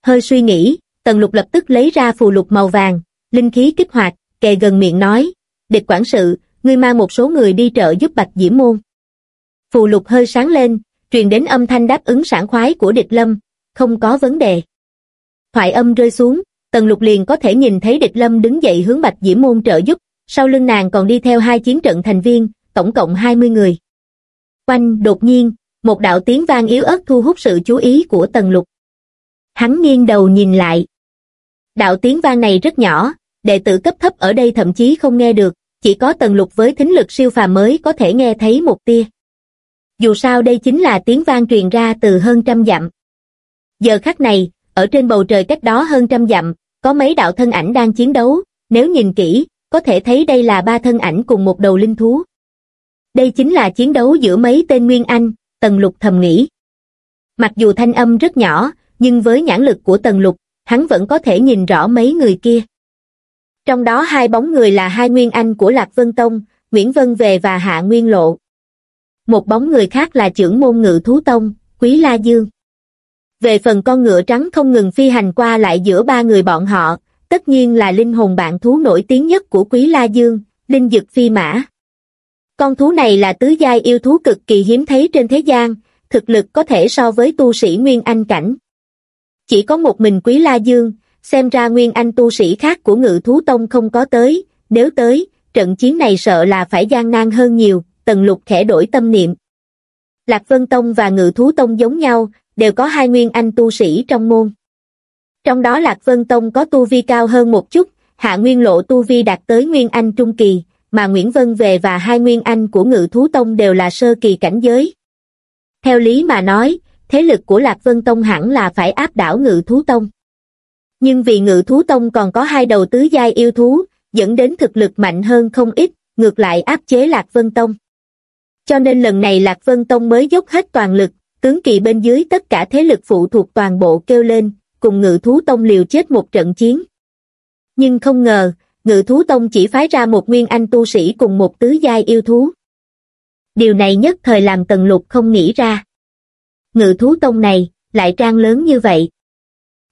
Hơi suy nghĩ, Tần Lục lập tức lấy ra phù lục màu vàng, linh khí kích hoạt, kề gần miệng nói, địch quản sự, ngươi mang một số người đi trợ giúp Bạch Diễm Môn. Phù lục hơi sáng lên, truyền đến âm thanh đáp ứng sảng khoái của địch lâm, không có vấn đề. Thoại âm rơi xuống, Tần Lục liền có thể nhìn thấy địch lâm đứng dậy hướng Bạch Diễm Môn trợ giúp, sau lưng nàng còn đi theo hai chiến trận thành viên, tổng cộng 20 người. Quanh, đột nhiên, một đạo tiếng vang yếu ớt thu hút sự chú ý của Tần Lục. Hắn nghiêng đầu nhìn lại. Đạo tiếng vang này rất nhỏ, đệ tử cấp thấp ở đây thậm chí không nghe được, chỉ có Tần Lục với thính lực siêu phàm mới có thể nghe thấy một tia. Dù sao đây chính là tiếng vang truyền ra từ hơn trăm dặm. Giờ khắc này, ở trên bầu trời cách đó hơn trăm dặm, có mấy đạo thân ảnh đang chiến đấu, nếu nhìn kỹ, có thể thấy đây là ba thân ảnh cùng một đầu linh thú. Đây chính là chiến đấu giữa mấy tên Nguyên Anh, Tần Lục thầm nghĩ. Mặc dù thanh âm rất nhỏ, nhưng với nhãn lực của Tần Lục, hắn vẫn có thể nhìn rõ mấy người kia. Trong đó hai bóng người là hai Nguyên Anh của Lạc Vân Tông, Nguyễn Vân Về và Hạ Nguyên Lộ. Một bóng người khác là trưởng môn ngự thú tông, Quý La Dương. Về phần con ngựa trắng không ngừng phi hành qua lại giữa ba người bọn họ, tất nhiên là linh hồn bạn thú nổi tiếng nhất của Quý La Dương, Linh Dực Phi Mã. Con thú này là tứ giai yêu thú cực kỳ hiếm thấy trên thế gian, thực lực có thể so với tu sĩ Nguyên Anh cảnh. Chỉ có một mình Quý La Dương, xem ra Nguyên Anh tu sĩ khác của Ngự Thú Tông không có tới, nếu tới, trận chiến này sợ là phải gian nan hơn nhiều, Tần Lục khẽ đổi tâm niệm. Lạc Vân Tông và Ngự Thú Tông giống nhau, đều có hai Nguyên Anh tu sĩ trong môn. Trong đó Lạc Vân Tông có tu vi cao hơn một chút, Hạ Nguyên Lộ tu vi đạt tới Nguyên Anh Trung Kỳ, mà Nguyễn Vân Về và hai Nguyên Anh của Ngự Thú Tông đều là sơ kỳ cảnh giới. Theo lý mà nói, thế lực của Lạc Vân Tông hẳn là phải áp đảo Ngự Thú Tông. Nhưng vì Ngự Thú Tông còn có hai đầu tứ giai yêu thú, dẫn đến thực lực mạnh hơn không ít, ngược lại áp chế Lạc Vân Tông. Cho nên lần này Lạc Vân Tông mới dốc hết toàn lực, tướng kỳ bên dưới tất cả thế lực phụ thuộc toàn bộ kêu lên, cùng ngự thú tông liều chết một trận chiến. Nhưng không ngờ, ngự thú tông chỉ phái ra một nguyên anh tu sĩ cùng một tứ giai yêu thú. Điều này nhất thời làm tần lục không nghĩ ra. Ngự thú tông này, lại trang lớn như vậy.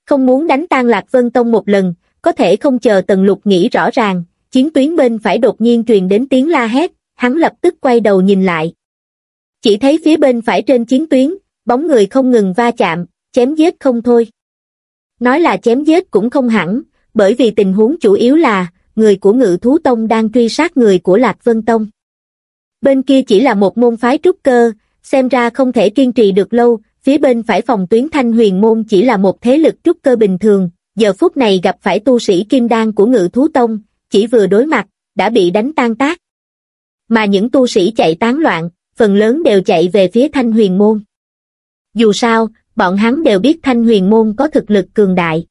Không muốn đánh tan Lạc Vân Tông một lần, có thể không chờ tần lục nghĩ rõ ràng, chiến tuyến bên phải đột nhiên truyền đến tiếng la hét, hắn lập tức quay đầu nhìn lại. Chỉ thấy phía bên phải trên chiến tuyến, bóng người không ngừng va chạm, chém giết không thôi. Nói là chém giết cũng không hẳn, bởi vì tình huống chủ yếu là, người của ngự thú tông đang truy sát người của Lạc Vân Tông. Bên kia chỉ là một môn phái trúc cơ, xem ra không thể kiên trì được lâu, phía bên phải phòng tuyến thanh huyền môn chỉ là một thế lực trúc cơ bình thường, giờ phút này gặp phải tu sĩ kim đan của ngự thú tông, chỉ vừa đối mặt, đã bị đánh tan tác. Mà những tu sĩ chạy tán loạn, phần lớn đều chạy về phía thanh huyền môn. Dù sao, bọn hắn đều biết thanh huyền môn có thực lực cường đại.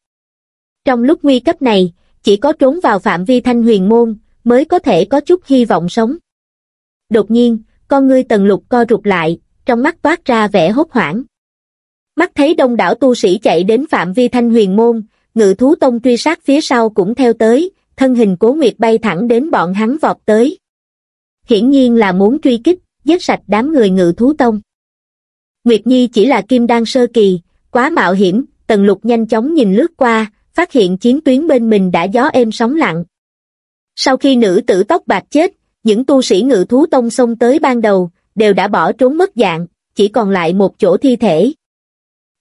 Trong lúc nguy cấp này, chỉ có trốn vào phạm vi thanh huyền môn, mới có thể có chút hy vọng sống. Đột nhiên, con ngươi tần lục co rụt lại, trong mắt toát ra vẻ hốt hoảng. Mắt thấy đông đảo tu sĩ chạy đến phạm vi thanh huyền môn, ngự thú tông truy sát phía sau cũng theo tới, thân hình cố nguyệt bay thẳng đến bọn hắn vọt tới. Hiển nhiên là muốn truy kích, giết sạch đám người ngự thú tông. Nguyệt Nhi chỉ là kim đan sơ kỳ, quá mạo hiểm, tần lục nhanh chóng nhìn lướt qua, phát hiện chiến tuyến bên mình đã gió êm sóng lặng. Sau khi nữ tử tóc bạc chết, những tu sĩ ngự thú tông xông tới ban đầu, đều đã bỏ trốn mất dạng, chỉ còn lại một chỗ thi thể.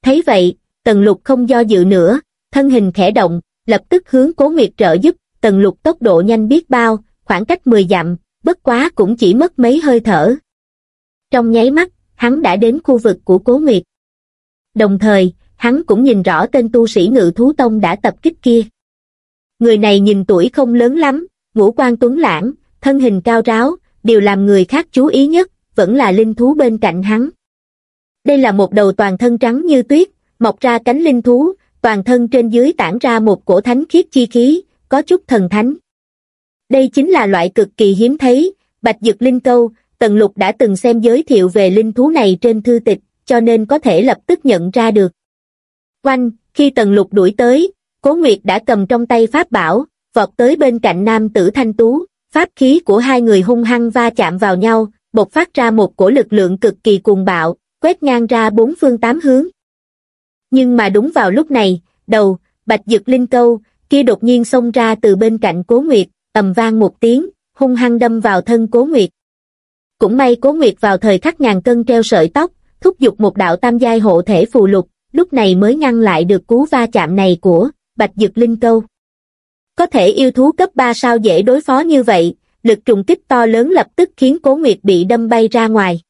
Thấy vậy, tần lục không do dự nữa, thân hình khẽ động, lập tức hướng cố nguyệt trợ giúp, tần lục tốc độ nhanh biết bao, khoảng cách 10 dặm, bất quá cũng chỉ mất mấy hơi thở. Trong nháy mắt, hắn đã đến khu vực của cố nguyệt. Đồng thời, hắn cũng nhìn rõ tên tu sĩ ngự thú tông đã tập kích kia. Người này nhìn tuổi không lớn lắm, ngũ quan tuấn lãng, thân hình cao ráo, điều làm người khác chú ý nhất, vẫn là linh thú bên cạnh hắn. Đây là một đầu toàn thân trắng như tuyết, mọc ra cánh linh thú, toàn thân trên dưới tản ra một cổ thánh khiết chi khí, có chút thần thánh. Đây chính là loại cực kỳ hiếm thấy, bạch dực linh câu, Tần Lục đã từng xem giới thiệu về linh thú này trên thư tịch, cho nên có thể lập tức nhận ra được. Quanh, khi Tần Lục đuổi tới, Cố Nguyệt đã cầm trong tay pháp bảo, vọt tới bên cạnh nam tử thanh tú, pháp khí của hai người hung hăng va chạm vào nhau, bộc phát ra một cổ lực lượng cực kỳ cuồng bạo, quét ngang ra bốn phương tám hướng. Nhưng mà đúng vào lúc này, đầu, bạch dực linh câu, kia đột nhiên xông ra từ bên cạnh Cố Nguyệt, ầm vang một tiếng, hung hăng đâm vào thân Cố Nguyệt. Cũng may Cố Nguyệt vào thời khắc ngàn cân treo sợi tóc, thúc giục một đạo tam giai hộ thể phù lục, lúc này mới ngăn lại được cú va chạm này của Bạch Dực Linh Câu. Có thể yêu thú cấp 3 sao dễ đối phó như vậy, lực trùng kích to lớn lập tức khiến Cố Nguyệt bị đâm bay ra ngoài.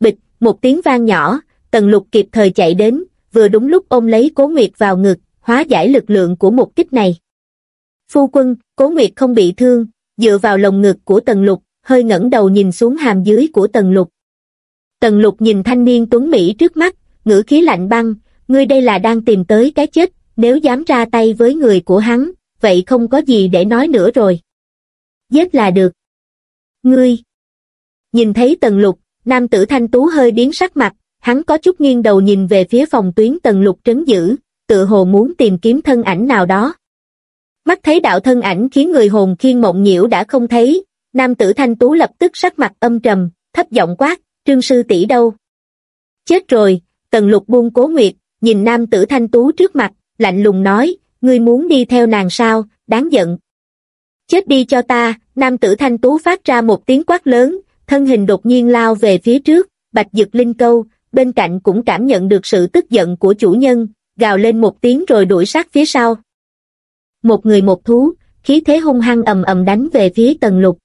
Bịch, một tiếng vang nhỏ, Tần Lục kịp thời chạy đến, vừa đúng lúc ôm lấy Cố Nguyệt vào ngực, hóa giải lực lượng của một kích này. Phu quân, Cố Nguyệt không bị thương, dựa vào lồng ngực của Tần Lục, hơi ngẩng đầu nhìn xuống hàm dưới của Tần Lục. Tần Lục nhìn thanh niên tuấn Mỹ trước mắt, ngữ khí lạnh băng, ngươi đây là đang tìm tới cái chết, nếu dám ra tay với người của hắn, vậy không có gì để nói nữa rồi. Giết là được. Ngươi. Nhìn thấy Tần Lục, nam tử thanh tú hơi biến sắc mặt, hắn có chút nghiêng đầu nhìn về phía phòng tuyến Tần Lục trấn giữ, tự hồ muốn tìm kiếm thân ảnh nào đó. Mắt thấy đạo thân ảnh khiến người hồn khiên mộng nhiễu đã không thấy, nam tử thanh tú lập tức sắc mặt âm trầm, thấp giọng quát, trương sư tỷ đâu? Chết rồi, tần lục buông cố nguyệt, nhìn nam tử thanh tú trước mặt, lạnh lùng nói, ngươi muốn đi theo nàng sao, đáng giận. Chết đi cho ta, nam tử thanh tú phát ra một tiếng quát lớn, thân hình đột nhiên lao về phía trước, bạch dực linh câu, bên cạnh cũng cảm nhận được sự tức giận của chủ nhân, gào lên một tiếng rồi đuổi sát phía sau. Một người một thú, khí thế hung hăng ầm ầm đánh về phía tần lục.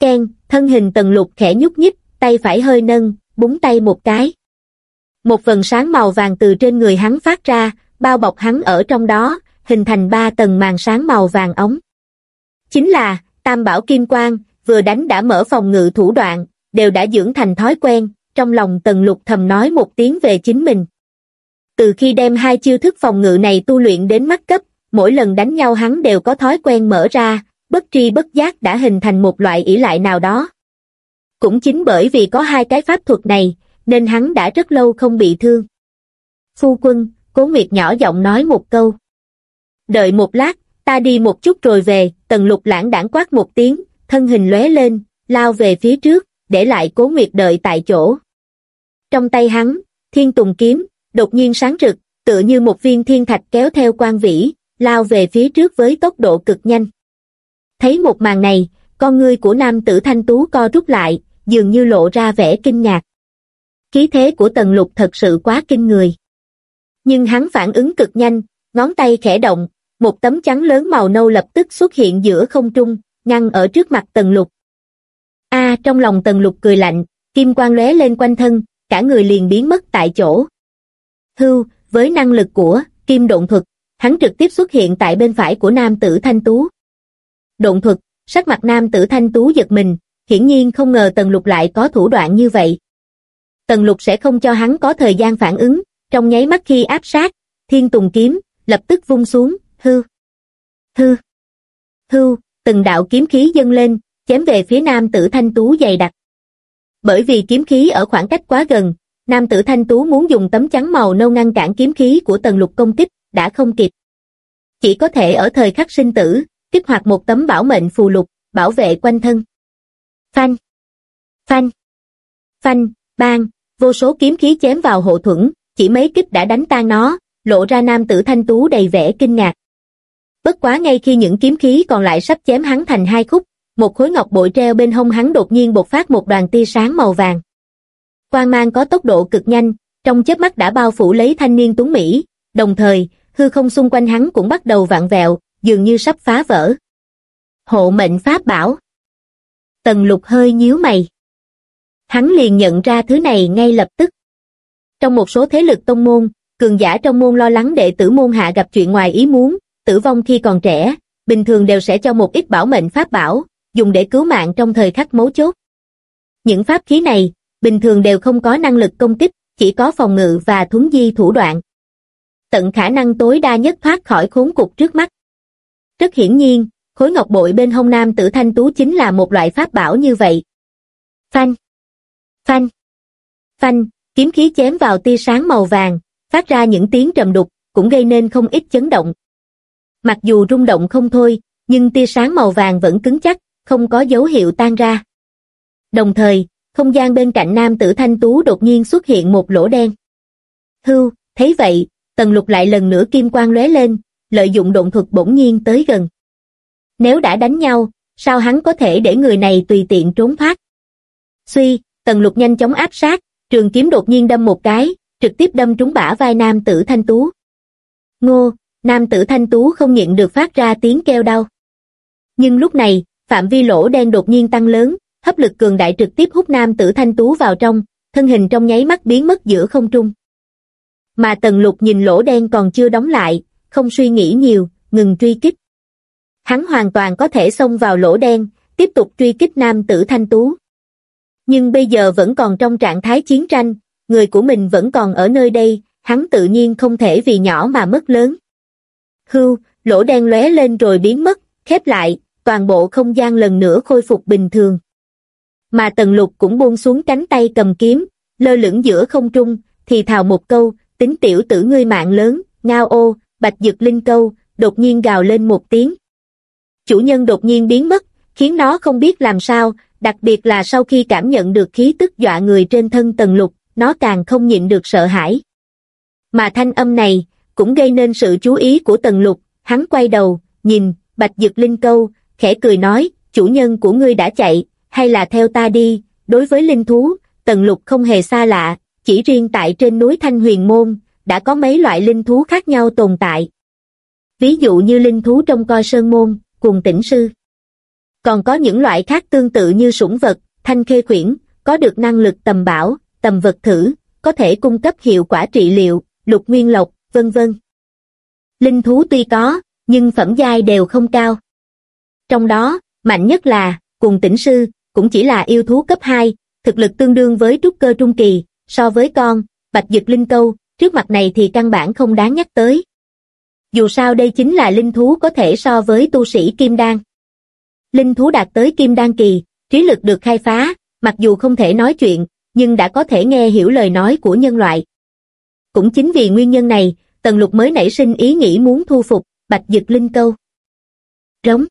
Ken, thân hình tần lục khẽ nhúc nhích, tay phải hơi nâng, búng tay một cái. Một vần sáng màu vàng từ trên người hắn phát ra, bao bọc hắn ở trong đó, hình thành ba tầng màn sáng màu vàng ống. Chính là, Tam Bảo Kim Quang, vừa đánh đã mở phòng ngự thủ đoạn, đều đã dưỡng thành thói quen, trong lòng tần lục thầm nói một tiếng về chính mình. Từ khi đem hai chiêu thức phòng ngự này tu luyện đến mắt cấp, mỗi lần đánh nhau hắn đều có thói quen mở ra, bất tri bất giác đã hình thành một loại ỷ lại nào đó. Cũng chính bởi vì có hai cái pháp thuật này, nên hắn đã rất lâu không bị thương. Phu quân, Cố Nguyệt nhỏ giọng nói một câu. Đợi một lát, ta đi một chút rồi về, tần lục lãng đảng quát một tiếng, thân hình lóe lên, lao về phía trước, để lại Cố Nguyệt đợi tại chỗ. Trong tay hắn, thiên tùng kiếm, đột nhiên sáng rực, tựa như một viên thiên thạch kéo theo quan vĩ, lao về phía trước với tốc độ cực nhanh. Thấy một màn này, con ngươi của nam tử thanh tú co rút lại, dường như lộ ra vẻ kinh ngạc. Khí thế của tần lục thật sự quá kinh người. Nhưng hắn phản ứng cực nhanh, ngón tay khẽ động, một tấm chắn lớn màu nâu lập tức xuất hiện giữa không trung, ngăn ở trước mặt tần lục. A trong lòng tần lục cười lạnh, kim quang lóe lên quanh thân, cả người liền biến mất tại chỗ. Hưu, với năng lực của kim độn thuật, hắn trực tiếp xuất hiện tại bên phải của nam tử thanh tú. Độn thuật, sắc mặt nam tử thanh tú giật mình, hiển nhiên không ngờ Tần Lục lại có thủ đoạn như vậy. Tần Lục sẽ không cho hắn có thời gian phản ứng, trong nháy mắt khi áp sát, thiên tùng kiếm, lập tức vung xuống, hư, hư, hư, từng đạo kiếm khí dâng lên, chém về phía nam tử thanh tú dày đặc. Bởi vì kiếm khí ở khoảng cách quá gần, nam tử thanh tú muốn dùng tấm chắn màu nâu ngăn cản kiếm khí của tần lục công kích, đã không kịp. Chỉ có thể ở thời khắc sinh tử, kích hoạt một tấm bảo mệnh phù lục, bảo vệ quanh thân. Phanh, phanh, phanh, bang, vô số kiếm khí chém vào hộ thuẫn, chỉ mấy kích đã đánh tan nó, lộ ra nam tử thanh tú đầy vẻ kinh ngạc. Bất quá ngay khi những kiếm khí còn lại sắp chém hắn thành hai khúc, một khối ngọc bội treo bên hông hắn đột nhiên bộc phát một đoàn tia sáng màu vàng. Quang mang có tốc độ cực nhanh, trong chớp mắt đã bao phủ lấy thanh niên tuấn Mỹ, đồng thời, hư không xung quanh hắn cũng bắt đầu vặn vẹo, dường như sắp phá vỡ. Hộ mệnh pháp bảo Tần lục hơi nhíu mày. Hắn liền nhận ra thứ này ngay lập tức. Trong một số thế lực tông môn, cường giả trong môn lo lắng đệ tử môn hạ gặp chuyện ngoài ý muốn, tử vong khi còn trẻ, bình thường đều sẽ cho một ít bảo mệnh pháp bảo, dùng để cứu mạng trong thời khắc mấu chốt. Những pháp khí này, bình thường đều không có năng lực công kích, chỉ có phòng ngự và thuấn di thủ đoạn. Tận khả năng tối đa nhất thoát khỏi khốn cục trước mắt. Rất hiển nhiên, khối ngọc bội bên hông nam tử thanh tú chính là một loại pháp bảo như vậy. Phanh! Phanh! Phanh! Kiếm khí chém vào tia sáng màu vàng, phát ra những tiếng trầm đục, cũng gây nên không ít chấn động. Mặc dù rung động không thôi, nhưng tia sáng màu vàng vẫn cứng chắc, không có dấu hiệu tan ra. Đồng thời, không gian bên cạnh nam tử thanh tú đột nhiên xuất hiện một lỗ đen. Hưu, thấy vậy, tần lục lại lần nữa kim quang lóe lên, lợi dụng động thuật bỗng nhiên tới gần. Nếu đã đánh nhau, sao hắn có thể để người này tùy tiện trốn thoát? Suy, tần lục nhanh chóng áp sát, trường kiếm đột nhiên đâm một cái, trực tiếp đâm trúng bả vai nam tử thanh tú. Ngô, nam tử thanh tú không nhịn được phát ra tiếng kêu đau. Nhưng lúc này, phạm vi lỗ đen đột nhiên tăng lớn, hấp lực cường đại trực tiếp hút nam tử thanh tú vào trong, thân hình trong nháy mắt biến mất giữa không trung. Mà tần lục nhìn lỗ đen còn chưa đóng lại, không suy nghĩ nhiều, ngừng truy kích. Hắn hoàn toàn có thể xông vào lỗ đen, tiếp tục truy kích nam tử thanh tú. Nhưng bây giờ vẫn còn trong trạng thái chiến tranh, người của mình vẫn còn ở nơi đây, hắn tự nhiên không thể vì nhỏ mà mất lớn. Hưu, lỗ đen lóe lên rồi biến mất, khép lại, toàn bộ không gian lần nữa khôi phục bình thường. Mà tần lục cũng buông xuống cánh tay cầm kiếm, lơ lửng giữa không trung, thì thào một câu, tính tiểu tử ngươi mạng lớn, ngao ô, bạch dực linh câu, đột nhiên gào lên một tiếng. Chủ nhân đột nhiên biến mất, khiến nó không biết làm sao, đặc biệt là sau khi cảm nhận được khí tức dọa người trên thân tần lục, nó càng không nhịn được sợ hãi. Mà thanh âm này, cũng gây nên sự chú ý của tần lục, hắn quay đầu, nhìn, bạch dực linh câu, khẽ cười nói, chủ nhân của ngươi đã chạy, hay là theo ta đi, đối với linh thú, tần lục không hề xa lạ, chỉ riêng tại trên núi Thanh Huyền Môn, đã có mấy loại linh thú khác nhau tồn tại. Ví dụ như linh thú trong coi sơn môn, cùng tỉnh sư. Còn có những loại khác tương tự như sủng vật, thanh khê khuyển, có được năng lực tầm bảo, tầm vật thử, có thể cung cấp hiệu quả trị liệu, lục nguyên lộc, vân vân. Linh thú tuy có, nhưng phẩm giai đều không cao. Trong đó, mạnh nhất là, cùng tỉnh sư, cũng chỉ là yêu thú cấp 2, thực lực tương đương với trúc cơ trung kỳ, so với con, bạch dực linh câu, trước mặt này thì căn bản không đáng nhắc tới. Dù sao đây chính là linh thú có thể so với tu sĩ kim đan. Linh thú đạt tới kim đan kỳ, trí lực được khai phá, mặc dù không thể nói chuyện, nhưng đã có thể nghe hiểu lời nói của nhân loại. Cũng chính vì nguyên nhân này, Tần Lục mới nảy sinh ý nghĩ muốn thu phục Bạch Dực Linh Câu. Rống.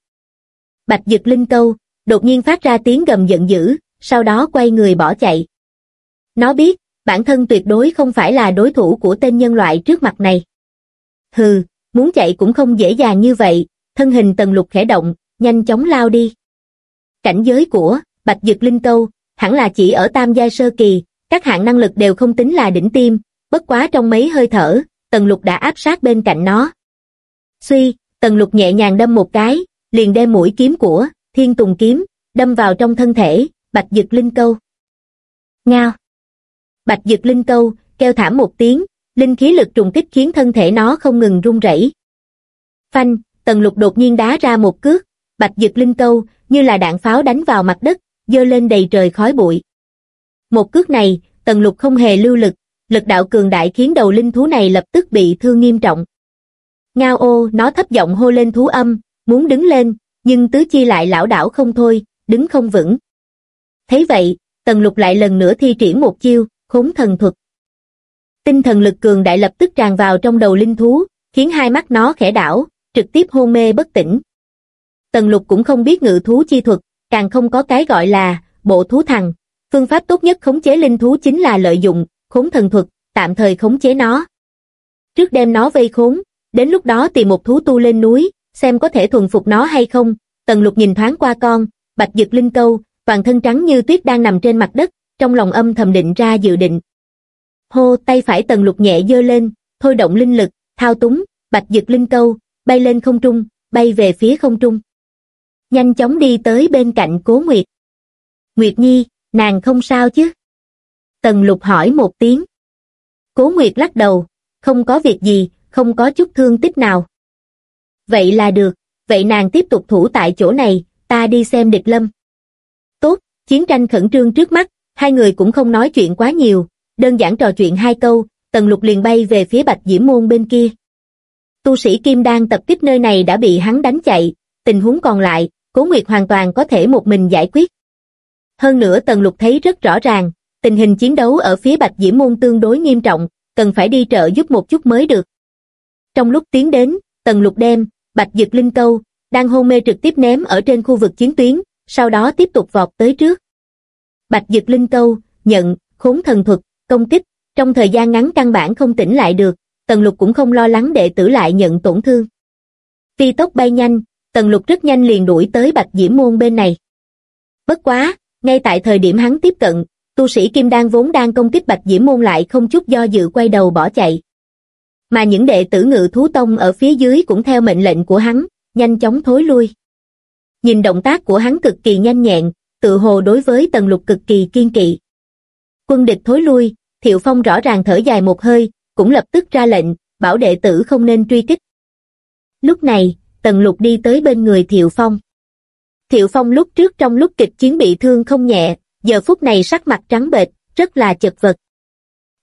Bạch Dực Linh Câu, đột nhiên phát ra tiếng gầm giận dữ, sau đó quay người bỏ chạy. Nó biết, bản thân tuyệt đối không phải là đối thủ của tên nhân loại trước mặt này. Hừ, muốn chạy cũng không dễ dàng như vậy, thân hình tần lục khẽ động, nhanh chóng lao đi. Cảnh giới của Bạch Dực Linh Câu hẳn là chỉ ở tam giai sơ kỳ, các hạng năng lực đều không tính là đỉnh tim, bất quá trong mấy hơi thở, tần lục đã áp sát bên cạnh nó. Suy, tần lục nhẹ nhàng đâm một cái, liền đem mũi kiếm của thiên tùng kiếm, đâm vào trong thân thể, bạch dực linh câu. Ngao. Bạch dực linh câu, kêu thảm một tiếng, linh khí lực trùng kích khiến thân thể nó không ngừng run rẩy. Phanh, tần lục đột nhiên đá ra một cước, bạch dực linh câu, như là đạn pháo đánh vào mặt đất, dơ lên đầy trời khói bụi. Một cước này, tần lục không hề lưu lực, lực đạo cường đại khiến đầu linh thú này lập tức bị thương nghiêm trọng. Ngao ô, nó thấp giọng hô lên thú âm, muốn đứng lên, nhưng tứ chi lại lão đảo không thôi, đứng không vững. Thấy vậy, tần lục lại lần nữa thi triển một chiêu, khốn thần thuật. Tinh thần lực cường đại lập tức tràn vào trong đầu linh thú, khiến hai mắt nó khẽ đảo, trực tiếp hôn mê bất tỉnh. Tần lục cũng không biết ngự thú chi thuật, càng không có cái gọi là bộ thú thằng. Phương pháp tốt nhất khống chế linh thú chính là lợi dụng khốn thần thuật, tạm thời khống chế nó. Trước đem nó vây khốn, đến lúc đó tìm một thú tu lên núi, xem có thể thuần phục nó hay không. Tần lục nhìn thoáng qua con, bạch dực linh câu, toàn thân trắng như tuyết đang nằm trên mặt đất, trong lòng âm thầm định ra dự định. Hô tay phải tần lục nhẹ dơ lên, thôi động linh lực, thao túng, bạch dực linh câu, bay lên không trung, bay về phía không trung. Nhanh chóng đi tới bên cạnh cố Nguyệt. Nguyệt Nhi, nàng không sao chứ? Tần lục hỏi một tiếng. Cố Nguyệt lắc đầu, không có việc gì, không có chút thương tích nào. Vậy là được, vậy nàng tiếp tục thủ tại chỗ này, ta đi xem địch lâm. Tốt, chiến tranh khẩn trương trước mắt, hai người cũng không nói chuyện quá nhiều, đơn giản trò chuyện hai câu, tần lục liền bay về phía bạch diễm môn bên kia. Tu sĩ Kim đang tập kích nơi này đã bị hắn đánh chạy, tình huống còn lại, Cố Nguyệt hoàn toàn có thể một mình giải quyết. Hơn nữa Tần Lục thấy rất rõ ràng, tình hình chiến đấu ở phía Bạch Diễm Môn tương đối nghiêm trọng, cần phải đi trợ giúp một chút mới được. Trong lúc tiến đến, Tần Lục đem, Bạch Dực Linh Câu, đang hôn mê trực tiếp ném ở trên khu vực chiến tuyến, sau đó tiếp tục vọt tới trước. Bạch Dực Linh Câu, nhận, khốn thần thuật, công kích, trong thời gian ngắn căn bản không tỉnh lại được, Tần Lục cũng không lo lắng đệ tử lại nhận tổn thương. Phi tốc bay nhanh, Tần Lục rất nhanh liền đuổi tới Bạch Diễm Môn bên này. Bất quá, ngay tại thời điểm hắn tiếp cận, tu sĩ Kim Đan vốn đang công kích Bạch Diễm Môn lại không chút do dự quay đầu bỏ chạy. Mà những đệ tử ngự thú tông ở phía dưới cũng theo mệnh lệnh của hắn, nhanh chóng thối lui. Nhìn động tác của hắn cực kỳ nhanh nhẹn, tự hồ đối với Tần Lục cực kỳ kiên kỵ. Quân địch thối lui, Thiệu Phong rõ ràng thở dài một hơi, cũng lập tức ra lệnh, bảo đệ tử không nên truy kích. Lúc này, Tần Lục đi tới bên người Thiệu Phong. Thiệu Phong lúc trước trong lúc kịch chiến bị thương không nhẹ, giờ phút này sắc mặt trắng bệch, rất là chật vật.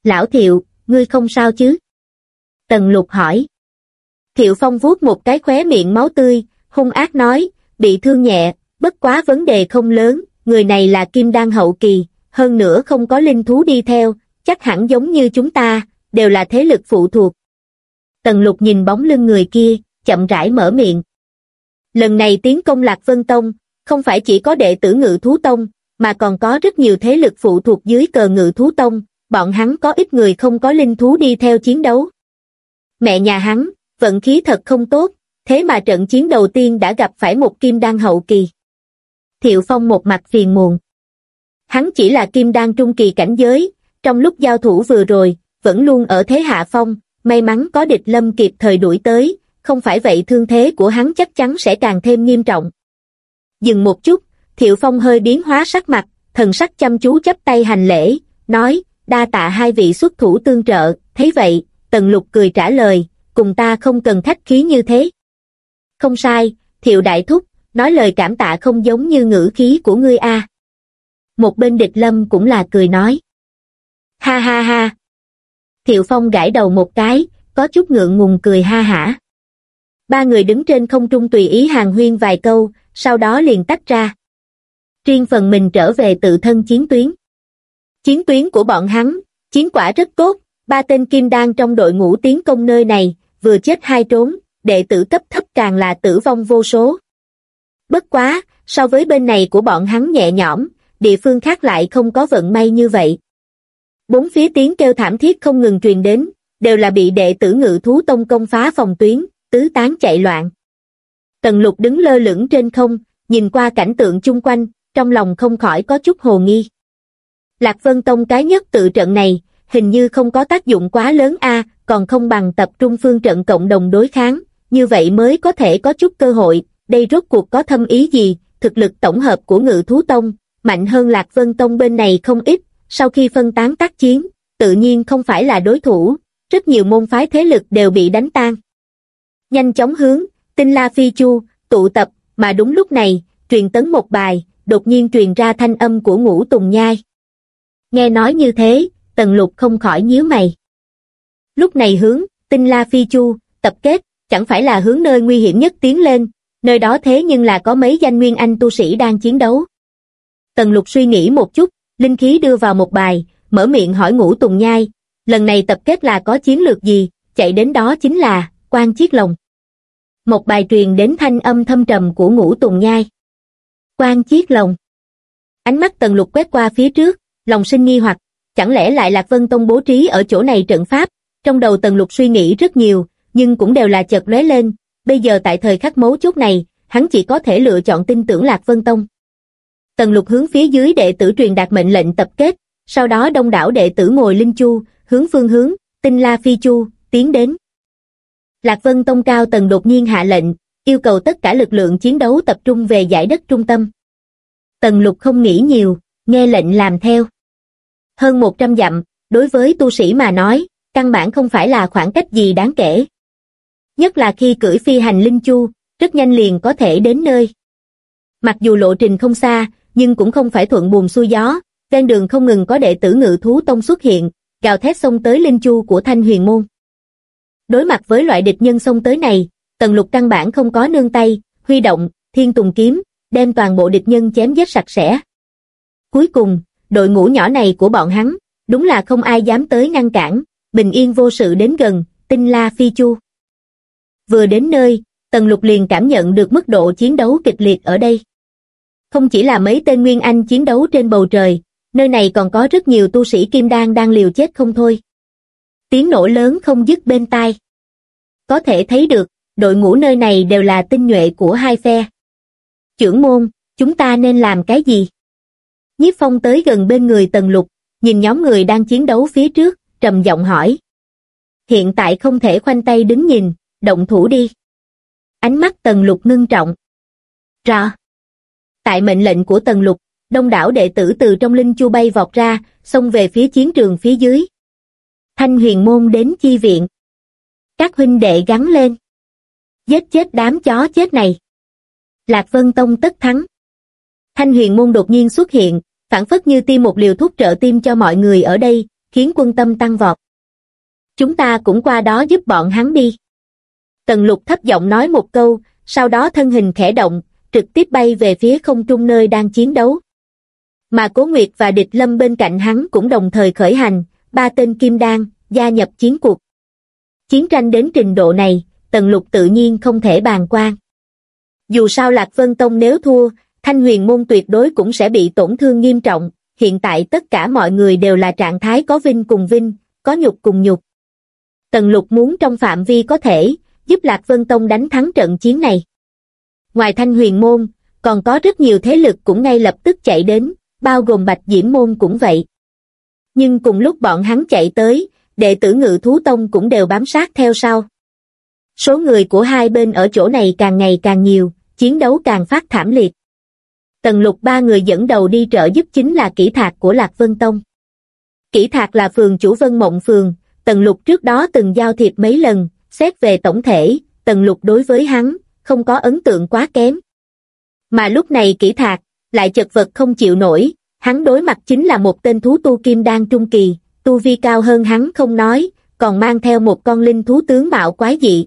Lão Thiệu, ngươi không sao chứ? Tần Lục hỏi. Thiệu Phong vuốt một cái khóe miệng máu tươi, hung ác nói, bị thương nhẹ, bất quá vấn đề không lớn, người này là kim đan hậu kỳ, hơn nữa không có linh thú đi theo, chắc hẳn giống như chúng ta, đều là thế lực phụ thuộc. Tần lục nhìn bóng lưng người kia, chậm rãi mở miệng. Lần này tiến công Lạc Vân Tông, không phải chỉ có đệ tử ngự thú tông, mà còn có rất nhiều thế lực phụ thuộc dưới cờ ngự thú tông, bọn hắn có ít người không có linh thú đi theo chiến đấu. Mẹ nhà hắn, vận khí thật không tốt, thế mà trận chiến đầu tiên đã gặp phải một kim đan hậu kỳ. Thiệu Phong một mặt phiền muộn. Hắn chỉ là kim đan trung kỳ cảnh giới, trong lúc giao thủ vừa rồi, vẫn luôn ở thế hạ phong, may mắn có địch lâm kịp thời đuổi tới, không phải vậy thương thế của hắn chắc chắn sẽ càng thêm nghiêm trọng. Dừng một chút, Thiệu Phong hơi biến hóa sắc mặt, thần sắc chăm chú chấp tay hành lễ, nói, đa tạ hai vị xuất thủ tương trợ, thấy vậy, Tần Lục cười trả lời, cùng ta không cần khách khí như thế. Không sai, Thiệu Đại Thúc, nói lời cảm tạ không giống như ngữ khí của ngươi a. Một bên địch lâm cũng là cười nói. Ha ha ha. Thiệu Phong gãi đầu một cái, có chút ngượng ngùng cười ha hả. Ba người đứng trên không trung tùy ý hàng huyên vài câu, sau đó liền tách ra. Riêng phần mình trở về tự thân chiến tuyến. Chiến tuyến của bọn hắn, chiến quả rất tốt, ba tên kim đan trong đội ngũ tiến công nơi này, vừa chết hai trốn, đệ tử cấp thấp càng là tử vong vô số. Bất quá, so với bên này của bọn hắn nhẹ nhõm, địa phương khác lại không có vận may như vậy. Bốn phía tiếng kêu thảm thiết không ngừng truyền đến, đều là bị đệ tử ngự thú tông công phá phòng tuyến, tứ tán chạy loạn. Tần lục đứng lơ lửng trên không, nhìn qua cảnh tượng chung quanh, trong lòng không khỏi có chút hồ nghi. Lạc Vân Tông cái nhất tự trận này, hình như không có tác dụng quá lớn a còn không bằng tập trung phương trận cộng đồng đối kháng, như vậy mới có thể có chút cơ hội, đây rốt cuộc có thâm ý gì, thực lực tổng hợp của ngự thú tông, mạnh hơn Lạc Vân Tông bên này không ít, sau khi phân tán tác chiến, tự nhiên không phải là đối thủ, rất nhiều môn phái thế lực đều bị đánh tan. Nhanh chóng hướng, tinh la phi chu, tụ tập, mà đúng lúc này, truyền tấn một bài, đột nhiên truyền ra thanh âm của ngũ tùng nhai. Nghe nói như thế, tần lục không khỏi nhíu mày. Lúc này hướng, tinh la phi chu, tập kết, chẳng phải là hướng nơi nguy hiểm nhất tiến lên, nơi đó thế nhưng là có mấy danh nguyên anh tu sĩ đang chiến đấu. Tần lục suy nghĩ một chút, linh khí đưa vào một bài, mở miệng hỏi ngũ tùng nhai, lần này tập kết là có chiến lược gì, chạy đến đó chính là, quan chiếc lồng. Một bài truyền đến thanh âm thâm trầm của ngũ tùng nhai. Quan chiếc lồng. Ánh mắt tần lục quét qua phía trước, lòng sinh nghi hoặc, chẳng lẽ lại Lạc Vân Tông bố trí ở chỗ này trận pháp, trong đầu tần lục suy nghĩ rất nhiều, nhưng cũng đều là chợt lóe lên, bây giờ tại thời khắc mấu chốt này, hắn chỉ có thể lựa chọn tin tưởng Lạc Vân Tông. Tần lục hướng phía dưới đệ tử truyền đạt mệnh lệnh tập kết, sau đó đông đảo đệ tử ngồi linh chu, hướng phương hướng, tinh la phi chu, tiến đến. Lạc Vân Tông Cao Tần đột nhiên hạ lệnh, yêu cầu tất cả lực lượng chiến đấu tập trung về giải đất trung tâm. Tần lục không nghĩ nhiều, nghe lệnh làm theo. Hơn 100 dặm, đối với tu sĩ mà nói, căn bản không phải là khoảng cách gì đáng kể. Nhất là khi cưỡi phi hành linh chu, rất nhanh liền có thể đến nơi. Mặc dù lộ trình không xa, nhưng cũng không phải thuận buồm xuôi gió, ven đường không ngừng có đệ tử ngự thú tông xuất hiện, gào thét xông tới linh chu của thanh huyền môn. Đối mặt với loại địch nhân xông tới này, tần lục căn bản không có nương tay, huy động, thiên tùng kiếm, đem toàn bộ địch nhân chém giết sạch sẽ. Cuối cùng, đội ngũ nhỏ này của bọn hắn, đúng là không ai dám tới ngăn cản, bình yên vô sự đến gần, tinh la phi chu. Vừa đến nơi, Tần Lục liền cảm nhận được mức độ chiến đấu kịch liệt ở đây. Không chỉ là mấy tên Nguyên Anh chiến đấu trên bầu trời, nơi này còn có rất nhiều tu sĩ Kim Đan đang liều chết không thôi. Tiếng nổ lớn không dứt bên tai. Có thể thấy được, đội ngũ nơi này đều là tinh nhuệ của hai phe. Trưởng môn, chúng ta nên làm cái gì? Nhiếp phong tới gần bên người Tần Lục, nhìn nhóm người đang chiến đấu phía trước, trầm giọng hỏi. Hiện tại không thể khoanh tay đứng nhìn, động thủ đi. Ánh mắt Tần Lục ngưng trọng. Rõ. Tại mệnh lệnh của Tần Lục, đông đảo đệ tử từ trong linh chu bay vọt ra, xông về phía chiến trường phía dưới. Thanh huyền môn đến chi viện. Các huynh đệ gắn lên. Giết chết đám chó chết này. Lạc Vân Tông tất thắng. Thanh huyền môn đột nhiên xuất hiện, phản phất như tiêm một liều thuốc trợ tim cho mọi người ở đây, khiến quân tâm tăng vọt. Chúng ta cũng qua đó giúp bọn hắn đi. Tần lục thấp giọng nói một câu, sau đó thân hình khẽ động, trực tiếp bay về phía không trung nơi đang chiến đấu. Mà Cố Nguyệt và Địch Lâm bên cạnh hắn cũng đồng thời khởi hành, ba tên kim đan, gia nhập chiến cuộc. Chiến tranh đến trình độ này, Tần Lục tự nhiên không thể bàn quan. Dù sao Lạc Vân Tông nếu thua, Thanh huyền môn tuyệt đối cũng sẽ bị tổn thương nghiêm trọng, hiện tại tất cả mọi người đều là trạng thái có vinh cùng vinh, có nhục cùng nhục. Tần lục muốn trong phạm vi có thể, giúp Lạc Vân Tông đánh thắng trận chiến này. Ngoài thanh huyền môn, còn có rất nhiều thế lực cũng ngay lập tức chạy đến, bao gồm Bạch Diễm Môn cũng vậy. Nhưng cùng lúc bọn hắn chạy tới, đệ tử ngự thú tông cũng đều bám sát theo sau. Số người của hai bên ở chỗ này càng ngày càng nhiều, chiến đấu càng phát thảm liệt. Tần lục ba người dẫn đầu đi trợ giúp chính là kỹ thạc của Lạc Vân Tông. Kỹ thạc là phường chủ Vân Mộng Phường, Tần lục trước đó từng giao thiệp mấy lần, xét về tổng thể, Tần lục đối với hắn, không có ấn tượng quá kém. Mà lúc này kỹ thạc, lại chật vật không chịu nổi, hắn đối mặt chính là một tên thú tu kim đan trung kỳ, tu vi cao hơn hắn không nói, còn mang theo một con linh thú tướng mạo quái dị.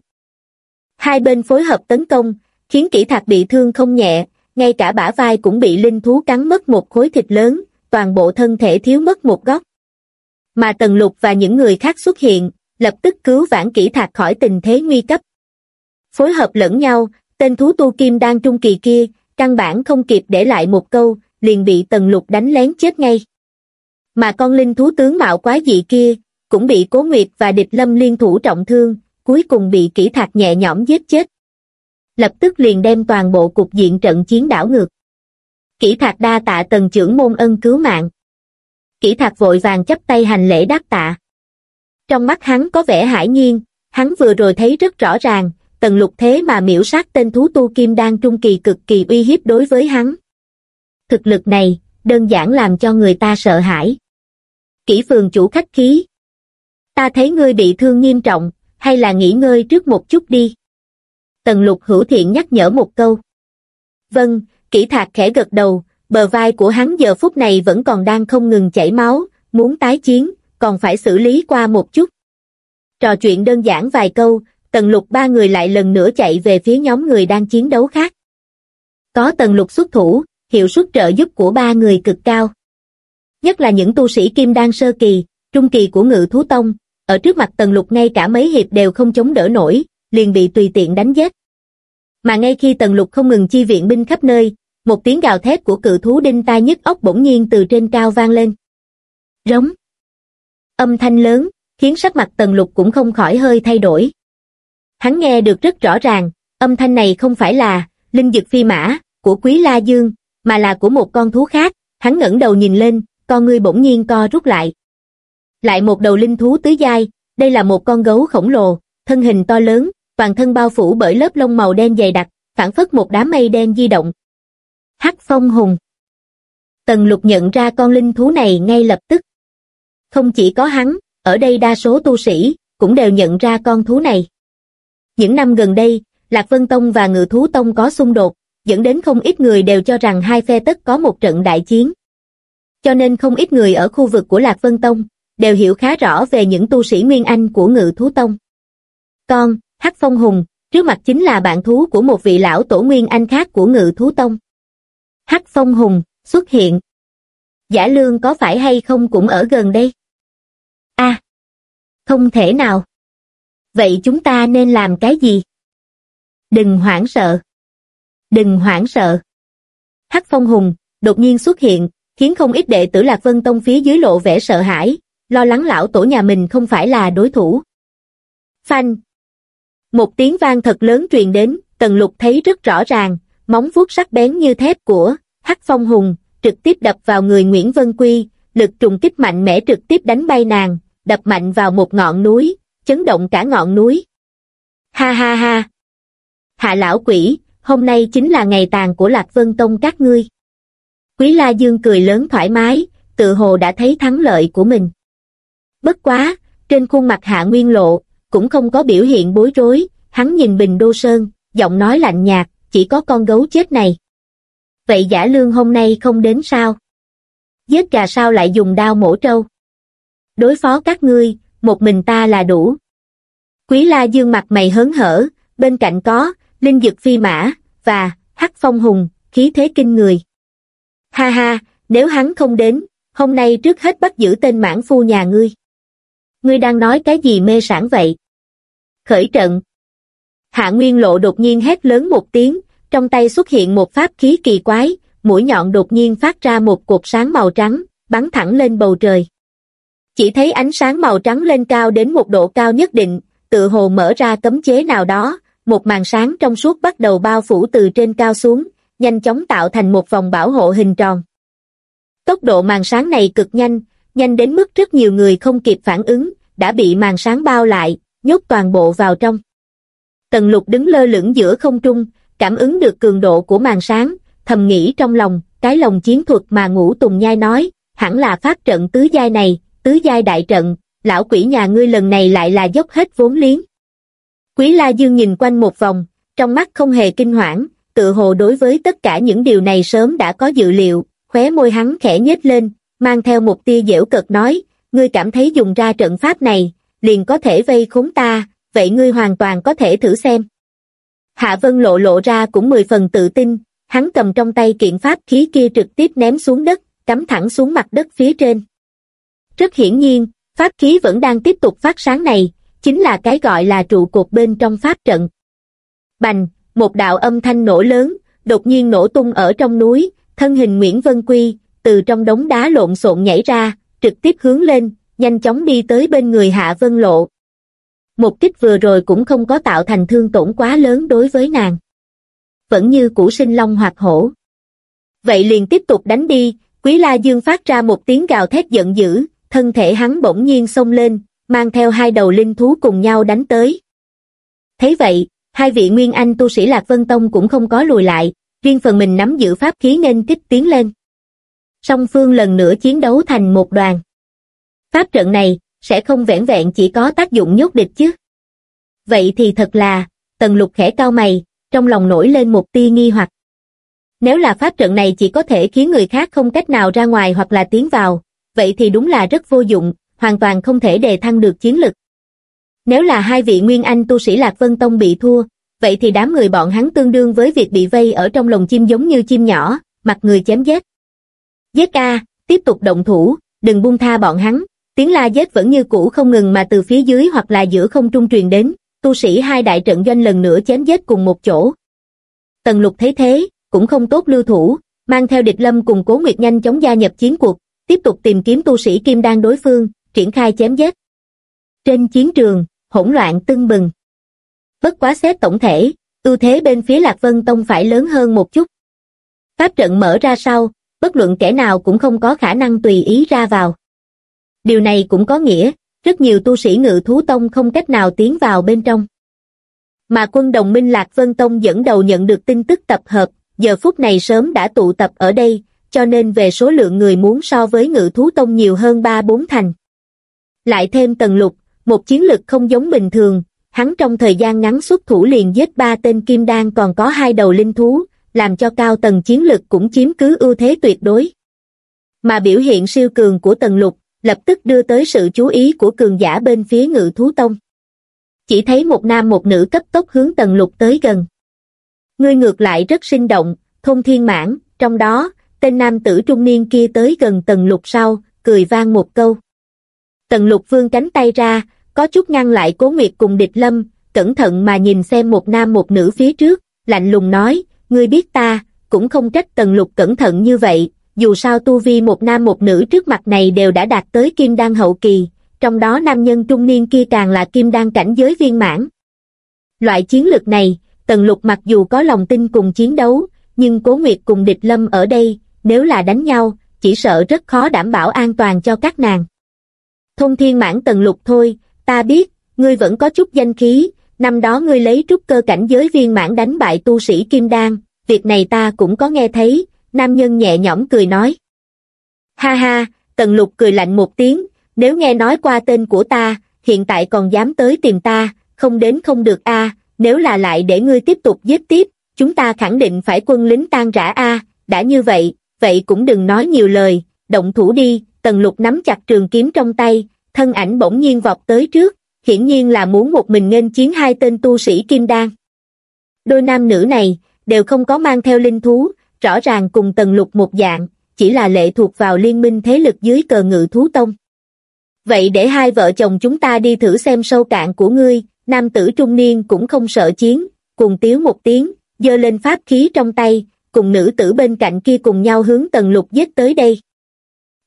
Hai bên phối hợp tấn công, khiến kỹ thạc bị thương không nhẹ, ngay cả bả vai cũng bị linh thú cắn mất một khối thịt lớn, toàn bộ thân thể thiếu mất một góc. Mà Tần Lục và những người khác xuất hiện, lập tức cứu vãn kỹ thạc khỏi tình thế nguy cấp. Phối hợp lẫn nhau, tên thú tu kim đang trung kỳ kia, căn bản không kịp để lại một câu, liền bị Tần Lục đánh lén chết ngay. Mà con linh thú tướng mạo quá dị kia, cũng bị Cố Nguyệt và Địch Lâm liên thủ trọng thương, cuối cùng bị kỹ thạc nhẹ nhõm giết chết lập tức liền đem toàn bộ cục diện trận chiến đảo ngược. Kỷ thạc đa tạ tần trưởng môn ân cứu mạng. Kỷ thạc vội vàng chấp tay hành lễ đáp tạ. Trong mắt hắn có vẻ hải nhiên, hắn vừa rồi thấy rất rõ ràng, tần lục thế mà miễu sát tên thú tu kim đan trung kỳ cực kỳ uy hiếp đối với hắn. Thực lực này, đơn giản làm cho người ta sợ hãi. Kỷ phường chủ khách khí. Ta thấy ngươi bị thương nghiêm trọng, hay là nghỉ ngơi trước một chút đi. Tần lục hữu thiện nhắc nhở một câu. Vâng, kỹ thạc khẽ gật đầu, bờ vai của hắn giờ phút này vẫn còn đang không ngừng chảy máu, muốn tái chiến, còn phải xử lý qua một chút. Trò chuyện đơn giản vài câu, tần lục ba người lại lần nữa chạy về phía nhóm người đang chiến đấu khác. Có tần lục xuất thủ, hiệu suất trợ giúp của ba người cực cao. Nhất là những tu sĩ kim đan sơ kỳ, trung kỳ của ngự thú tông, ở trước mặt tần lục ngay cả mấy hiệp đều không chống đỡ nổi, liền bị tùy tiện đánh giết. Mà ngay khi tần lục không ngừng chi viện binh khắp nơi, một tiếng gào thét của cự thú đinh tai nhức óc bỗng nhiên từ trên cao vang lên. Rống. Âm thanh lớn, khiến sắc mặt tần lục cũng không khỏi hơi thay đổi. Hắn nghe được rất rõ ràng, âm thanh này không phải là linh dực phi mã của quý la dương, mà là của một con thú khác, hắn ngẩng đầu nhìn lên, con ngươi bỗng nhiên co rút lại. Lại một đầu linh thú tứ giai, đây là một con gấu khổng lồ, thân hình to lớn, toàn thân bao phủ bởi lớp lông màu đen dày đặc, phản phất một đám mây đen di động. Hắc phong hùng Tần lục nhận ra con linh thú này ngay lập tức. Không chỉ có hắn, ở đây đa số tu sĩ, cũng đều nhận ra con thú này. Những năm gần đây, Lạc Vân Tông và Ngự Thú Tông có xung đột, dẫn đến không ít người đều cho rằng hai phe tất có một trận đại chiến. Cho nên không ít người ở khu vực của Lạc Vân Tông, đều hiểu khá rõ về những tu sĩ Nguyên Anh của Ngự Thú Tông. Con, Hắc Phong Hùng, trước mặt chính là bạn thú của một vị lão tổ Nguyên Anh khác của Ngự Thú Tông. Hắc Phong Hùng, xuất hiện. Giả lương có phải hay không cũng ở gần đây? a không thể nào. Vậy chúng ta nên làm cái gì? Đừng hoảng sợ. Đừng hoảng sợ. Hắc Phong Hùng, đột nhiên xuất hiện, khiến không ít đệ tử Lạc Vân Tông phía dưới lộ vẻ sợ hãi, lo lắng lão tổ nhà mình không phải là đối thủ. Phanh. Một tiếng vang thật lớn truyền đến, Tần Lục thấy rất rõ ràng, móng vuốt sắc bén như thép của Hắc Phong Hùng, trực tiếp đập vào người Nguyễn Vân Quy, lực trùng kích mạnh mẽ trực tiếp đánh bay nàng, đập mạnh vào một ngọn núi, chấn động cả ngọn núi. Ha ha ha! Hạ lão quỷ, hôm nay chính là ngày tàn của Lạc Vân Tông các ngươi. Quý La Dương cười lớn thoải mái, tự hồ đã thấy thắng lợi của mình. Bất quá, trên khuôn mặt Hạ Nguyên Lộ, cũng không có biểu hiện bối rối, hắn nhìn Bình Đô Sơn, giọng nói lạnh nhạt, chỉ có con gấu chết này. Vậy giả lương hôm nay không đến sao? Giết gà sao lại dùng đao mổ trâu? Đối phó các ngươi, một mình ta là đủ. Quý La Dương mặt mày hớn hở, bên cạnh có, Linh Dực Phi Mã, và, Hắc Phong Hùng, khí thế kinh người. Ha ha, nếu hắn không đến, hôm nay trước hết bắt giữ tên mãn phu nhà ngươi. Ngươi đang nói cái gì mê sản vậy? Khởi trận. Hạ Nguyên Lộ đột nhiên hét lớn một tiếng, trong tay xuất hiện một pháp khí kỳ quái, mũi nhọn đột nhiên phát ra một cột sáng màu trắng, bắn thẳng lên bầu trời. Chỉ thấy ánh sáng màu trắng lên cao đến một độ cao nhất định, tự hồ mở ra cấm chế nào đó, một màn sáng trong suốt bắt đầu bao phủ từ trên cao xuống, nhanh chóng tạo thành một vòng bảo hộ hình tròn. Tốc độ màn sáng này cực nhanh, nhanh đến mức rất nhiều người không kịp phản ứng, đã bị màn sáng bao lại, nhốt toàn bộ vào trong. Tần lục đứng lơ lửng giữa không trung, cảm ứng được cường độ của màn sáng, thầm nghĩ trong lòng, cái lòng chiến thuật mà ngũ tùng nhai nói, hẳn là phát trận tứ giai này, tứ giai đại trận, lão quỷ nhà ngươi lần này lại là dốc hết vốn liếng. Quý La Dương nhìn quanh một vòng, trong mắt không hề kinh hoảng, tự hồ đối với tất cả những điều này sớm đã có dự liệu, khóe môi hắn khẽ nhếch lên, mang theo một tia dễu cợt nói, ngươi cảm thấy dùng ra trận pháp này, liền có thể vây khốn ta, vậy ngươi hoàn toàn có thể thử xem. Hạ Vân lộ lộ ra cũng mười phần tự tin, hắn cầm trong tay kiện pháp khí kia trực tiếp ném xuống đất, cắm thẳng xuống mặt đất phía trên. Rất hiển nhiên, pháp khí vẫn đang tiếp tục phát sáng này, chính là cái gọi là trụ cột bên trong pháp trận. Bành, một đạo âm thanh nổ lớn, đột nhiên nổ tung ở trong núi, thân hình Nguyễn Vân Quy, từ trong đống đá lộn xộn nhảy ra, trực tiếp hướng lên, nhanh chóng đi tới bên người Hạ Vân Lộ. Một kích vừa rồi cũng không có tạo thành thương tổn quá lớn đối với nàng. Vẫn như củ sinh long hoặc hổ. Vậy liền tiếp tục đánh đi, Quý La Dương phát ra một tiếng gào thét giận dữ, thân thể hắn bỗng nhiên xông lên, mang theo hai đầu linh thú cùng nhau đánh tới. Thế vậy, hai vị Nguyên Anh tu sĩ Lạc Vân Tông cũng không có lùi lại, riêng phần mình nắm giữ pháp khí nên kích tiến lên. Song phương lần nữa chiến đấu thành một đoàn. Pháp trận này, sẽ không vẻn vẹn chỉ có tác dụng nhốt địch chứ. Vậy thì thật là, tần lục khẽ cao mày, trong lòng nổi lên một tia nghi hoặc. Nếu là pháp trận này chỉ có thể khiến người khác không cách nào ra ngoài hoặc là tiến vào, vậy thì đúng là rất vô dụng, hoàn toàn không thể đề thăng được chiến lực. Nếu là hai vị Nguyên Anh tu sĩ Lạc Vân Tông bị thua, vậy thì đám người bọn hắn tương đương với việc bị vây ở trong lồng chim giống như chim nhỏ, mặt người chém giết. Giết ca, tiếp tục động thủ, đừng buông tha bọn hắn, tiếng la giết vẫn như cũ không ngừng mà từ phía dưới hoặc là giữa không trung truyền đến, tu sĩ hai đại trận doanh lần nữa chém giết cùng một chỗ. Tần lục thấy thế, cũng không tốt lưu thủ, mang theo địch lâm cùng cố nguyệt nhanh chóng gia nhập chiến cuộc, tiếp tục tìm kiếm tu sĩ kim đan đối phương, triển khai chém giết. Trên chiến trường, hỗn loạn tưng bừng. Bất quá xét tổng thể, ưu thế bên phía Lạc Vân Tông phải lớn hơn một chút. Pháp trận mở ra sau, bất luận kẻ nào cũng không có khả năng tùy ý ra vào. Điều này cũng có nghĩa, rất nhiều tu sĩ ngự thú tông không cách nào tiến vào bên trong. Mà quân đồng minh Lạc Vân Tông dẫn đầu nhận được tin tức tập hợp, giờ phút này sớm đã tụ tập ở đây, cho nên về số lượng người muốn so với ngự thú tông nhiều hơn 3-4 thành. Lại thêm tần lục, một chiến lực không giống bình thường, hắn trong thời gian ngắn xuất thủ liền giết ba tên kim đan còn có hai đầu linh thú, làm cho cao tầng chiến lực cũng chiếm cứ ưu thế tuyệt đối. Mà biểu hiện siêu cường của tần lục, lập tức đưa tới sự chú ý của cường giả bên phía ngự thú tông. Chỉ thấy một nam một nữ cấp tốc hướng tần lục tới gần. Ngươi ngược lại rất sinh động, thôn thiên mãn, trong đó, tên nam tử trung niên kia tới gần tần lục sau, cười vang một câu. Tần lục vương cánh tay ra, có chút ngăn lại cố nguyệt cùng địch lâm, cẩn thận mà nhìn xem một nam một nữ phía trước, lạnh lùng nói, ngươi biết ta, cũng không trách tần lục cẩn thận như vậy, dù sao tu vi một nam một nữ trước mặt này đều đã đạt tới kim đan hậu kỳ, trong đó nam nhân trung niên kia càng là kim đan cảnh giới viên mãn. Loại chiến lược này, tần lục mặc dù có lòng tin cùng chiến đấu, nhưng cố nguyệt cùng địch lâm ở đây, nếu là đánh nhau, chỉ sợ rất khó đảm bảo an toàn cho các nàng. Thông thiên mãn tần lục thôi, ta biết, ngươi vẫn có chút danh khí, năm đó ngươi lấy trúc cơ cảnh giới viên mãn đánh bại tu sĩ Kim Đan, việc này ta cũng có nghe thấy, nam nhân nhẹ nhõm cười nói. Ha ha, tần lục cười lạnh một tiếng, nếu nghe nói qua tên của ta, hiện tại còn dám tới tìm ta, không đến không được a nếu là lại để ngươi tiếp tục giết tiếp, chúng ta khẳng định phải quân lính tan rã a đã như vậy, vậy cũng đừng nói nhiều lời, động thủ đi, tần lục nắm chặt trường kiếm trong tay, thân ảnh bỗng nhiên vọt tới trước, hiển nhiên là muốn một mình nghênh chiến hai tên tu sĩ kim đan. Đôi nam nữ này, đều không có mang theo linh thú, rõ ràng cùng tần lục một dạng, chỉ là lệ thuộc vào liên minh thế lực dưới cờ ngự thú tông. Vậy để hai vợ chồng chúng ta đi thử xem sâu cạn của ngươi, nam tử trung niên cũng không sợ chiến, cùng tiếu một tiếng, giơ lên pháp khí trong tay, cùng nữ tử bên cạnh kia cùng nhau hướng tần lục giết tới đây.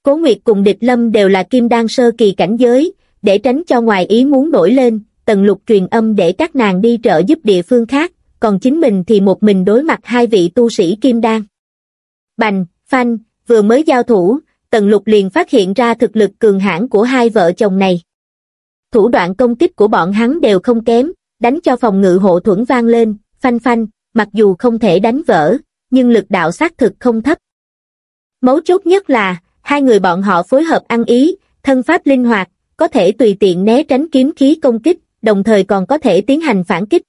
Cố Nguyệt cùng địch lâm đều là kim đan sơ kỳ cảnh giới, để tránh cho ngoài ý muốn nổi lên, tần lục truyền âm để các nàng đi trợ giúp địa phương khác, còn chính mình thì một mình đối mặt hai vị tu sĩ kim đan. Bành, phanh, vừa mới giao thủ, tần lục liền phát hiện ra thực lực cường hãn của hai vợ chồng này. Thủ đoạn công kích của bọn hắn đều không kém, đánh cho phòng ngự hộ thuẫn vang lên, phanh phanh, mặc dù không thể đánh vỡ, nhưng lực đạo xác thực không thấp. Mấu chốt nhất là, hai người bọn họ phối hợp ăn ý, thân pháp linh hoạt, có thể tùy tiện né tránh kiếm khí công kích, đồng thời còn có thể tiến hành phản kích.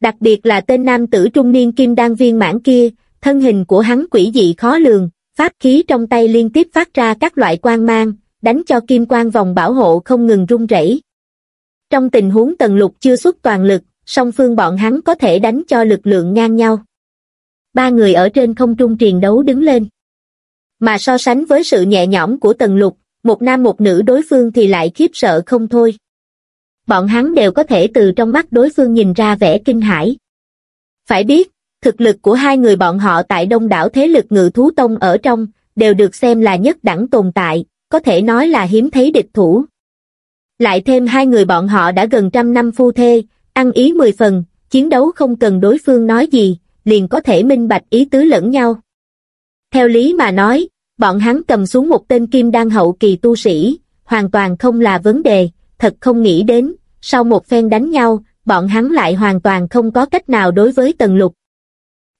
Đặc biệt là tên nam tử trung niên kim đan viên mãn kia, thân hình của hắn quỷ dị khó lường, pháp khí trong tay liên tiếp phát ra các loại quang mang, đánh cho kim quang vòng bảo hộ không ngừng rung rẩy. Trong tình huống tần lục chưa xuất toàn lực, song phương bọn hắn có thể đánh cho lực lượng ngang nhau. Ba người ở trên không trung triền đấu đứng lên. Mà so sánh với sự nhẹ nhõm của tần lục, một nam một nữ đối phương thì lại khiếp sợ không thôi. Bọn hắn đều có thể từ trong mắt đối phương nhìn ra vẻ kinh hãi. Phải biết, thực lực của hai người bọn họ tại đông đảo thế lực ngự thú tông ở trong, đều được xem là nhất đẳng tồn tại, có thể nói là hiếm thấy địch thủ. Lại thêm hai người bọn họ đã gần trăm năm phu thê, ăn ý mười phần, chiến đấu không cần đối phương nói gì, liền có thể minh bạch ý tứ lẫn nhau. Theo lý mà nói, bọn hắn cầm xuống một tên kim đan hậu kỳ tu sĩ, hoàn toàn không là vấn đề, thật không nghĩ đến, sau một phen đánh nhau, bọn hắn lại hoàn toàn không có cách nào đối với tần lục.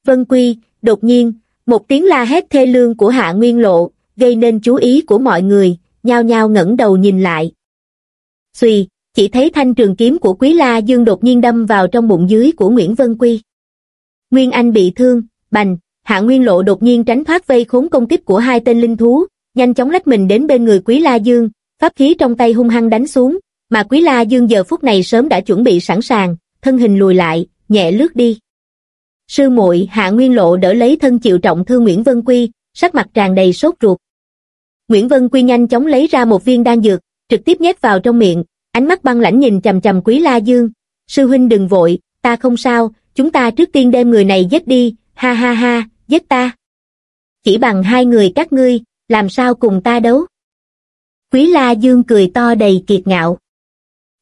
Vân Quy, đột nhiên, một tiếng la hét thê lương của Hạ Nguyên Lộ, gây nên chú ý của mọi người, nhao nhao ngẩng đầu nhìn lại. Xùy, chỉ thấy thanh trường kiếm của Quý La Dương đột nhiên đâm vào trong bụng dưới của Nguyễn Vân Quy. Nguyên Anh bị thương, bành, Hạ Nguyên Lộ đột nhiên tránh thoát vây khốn công kích của hai tên linh thú, nhanh chóng lách mình đến bên người Quý La Dương, pháp khí trong tay hung hăng đánh xuống, mà Quý La Dương giờ phút này sớm đã chuẩn bị sẵn sàng, thân hình lùi lại, nhẹ lướt đi. Sư muội Hạ Nguyên Lộ đỡ lấy thân chịu trọng thương Nguyễn Vân Quy, sắc mặt tràn đầy sốt ruột. Nguyễn Vân Quy nhanh chóng lấy ra một viên đan dược, trực tiếp nhét vào trong miệng, ánh mắt băng lãnh nhìn chầm chầm Quý La Dương. Sư huynh đừng vội, ta không sao, chúng ta trước tiên đem người này giết đi, ha ha ha, giết ta. Chỉ bằng hai người các ngươi, làm sao cùng ta đấu? Quý La Dương cười to đầy kiệt ngạo.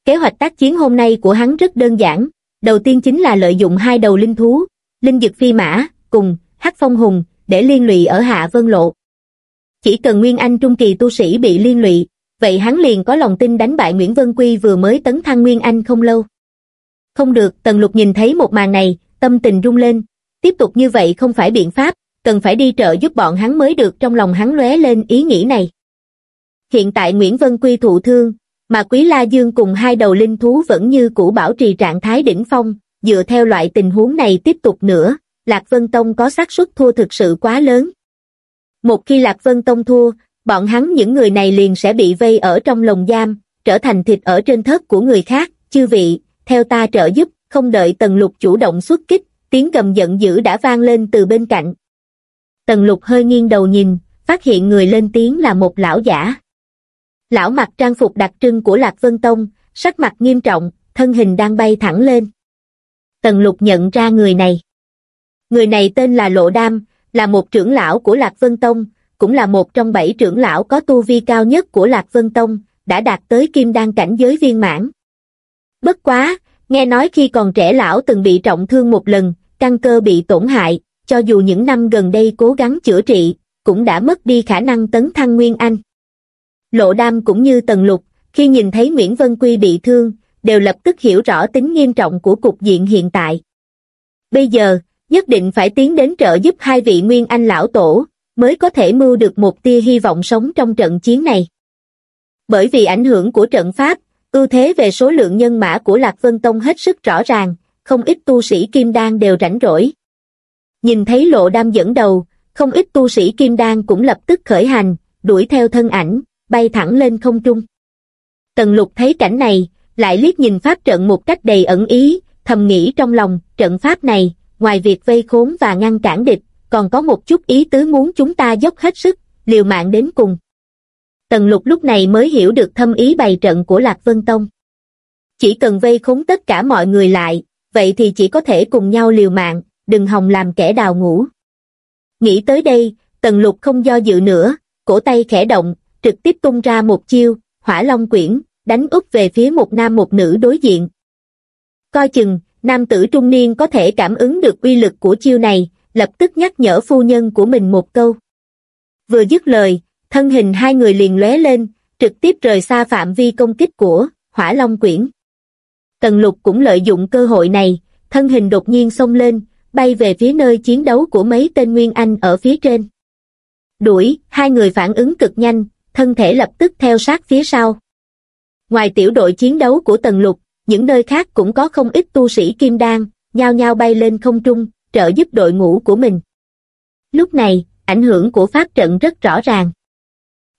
Kế hoạch tác chiến hôm nay của hắn rất đơn giản, đầu tiên chính là lợi dụng hai đầu linh thú, linh dực phi mã, cùng, hắc phong hùng, để liên lụy ở Hạ Vân Lộ. Chỉ cần Nguyên Anh trung kỳ tu sĩ bị liên lụy, vậy hắn liền có lòng tin đánh bại Nguyễn Vân Quy vừa mới tấn thăng Nguyên Anh không lâu. Không được, Tần Lục nhìn thấy một màn này, tâm tình rung lên, tiếp tục như vậy không phải biện pháp, cần phải đi trợ giúp bọn hắn mới được trong lòng hắn lóe lên ý nghĩ này. Hiện tại Nguyễn Vân Quy thụ thương, mà Quý La Dương cùng hai đầu linh thú vẫn như cũ bảo trì trạng thái đỉnh phong, dựa theo loại tình huống này tiếp tục nữa, Lạc Vân Tông có xác suất thua thực sự quá lớn. Một khi Lạc Vân Tông thua, bọn hắn những người này liền sẽ bị vây ở trong lồng giam, trở thành thịt ở trên thớt của người khác, chư vị, theo ta trợ giúp, không đợi Tần Lục chủ động xuất kích, tiếng gầm giận dữ đã vang lên từ bên cạnh. Tần Lục hơi nghiêng đầu nhìn, phát hiện người lên tiếng là một lão giả. Lão mặc trang phục đặc trưng của Lạc Vân Tông, sắc mặt nghiêm trọng, thân hình đang bay thẳng lên. Tần Lục nhận ra người này. Người này tên là Lộ Đam, là một trưởng lão của Lạc Vân Tông, cũng là một trong bảy trưởng lão có tu vi cao nhất của Lạc Vân Tông, đã đạt tới kim đan cảnh giới viên mãn. Bất quá, nghe nói khi còn trẻ lão từng bị trọng thương một lần, căn cơ bị tổn hại, cho dù những năm gần đây cố gắng chữa trị, cũng đã mất đi khả năng tấn thăng Nguyên Anh. Lộ Đam cũng như Tần Lục, khi nhìn thấy Nguyễn Vân Quy bị thương, đều lập tức hiểu rõ tính nghiêm trọng của cục diện hiện tại. Bây giờ, nhất định phải tiến đến trợ giúp hai vị Nguyên Anh lão tổ, mới có thể mưu được một tia hy vọng sống trong trận chiến này. Bởi vì ảnh hưởng của trận pháp, ưu thế về số lượng nhân mã của Lạc Vân Tông hết sức rõ ràng, không ít tu sĩ Kim Đan đều rảnh rỗi. Nhìn thấy lộ đam dẫn đầu, không ít tu sĩ Kim Đan cũng lập tức khởi hành, đuổi theo thân ảnh, bay thẳng lên không trung. Tần lục thấy cảnh này, lại liếc nhìn pháp trận một cách đầy ẩn ý, thầm nghĩ trong lòng, trận pháp này, ngoài việc vây khốn và ngăn cản địch, còn có một chút ý tứ muốn chúng ta dốc hết sức, liều mạng đến cùng. Tần lục lúc này mới hiểu được thâm ý bày trận của Lạc Vân Tông. Chỉ cần vây khốn tất cả mọi người lại, vậy thì chỉ có thể cùng nhau liều mạng, đừng hòng làm kẻ đào ngủ. Nghĩ tới đây, tần lục không do dự nữa, cổ tay khẽ động, trực tiếp tung ra một chiêu, hỏa long quyển, đánh úp về phía một nam một nữ đối diện. Coi chừng, nam tử trung niên có thể cảm ứng được uy lực của chiêu này, lập tức nhắc nhở phu nhân của mình một câu. Vừa dứt lời, thân hình hai người liền lóe lên, trực tiếp rời xa phạm vi công kích của hỏa long quyển. Tần lục cũng lợi dụng cơ hội này, thân hình đột nhiên xông lên, bay về phía nơi chiến đấu của mấy tên Nguyên Anh ở phía trên. Đuổi, hai người phản ứng cực nhanh, thân thể lập tức theo sát phía sau. Ngoài tiểu đội chiến đấu của Tần Lục, những nơi khác cũng có không ít tu sĩ kim đan, nhao nhao bay lên không trung, trợ giúp đội ngũ của mình. Lúc này, ảnh hưởng của pháp trận rất rõ ràng.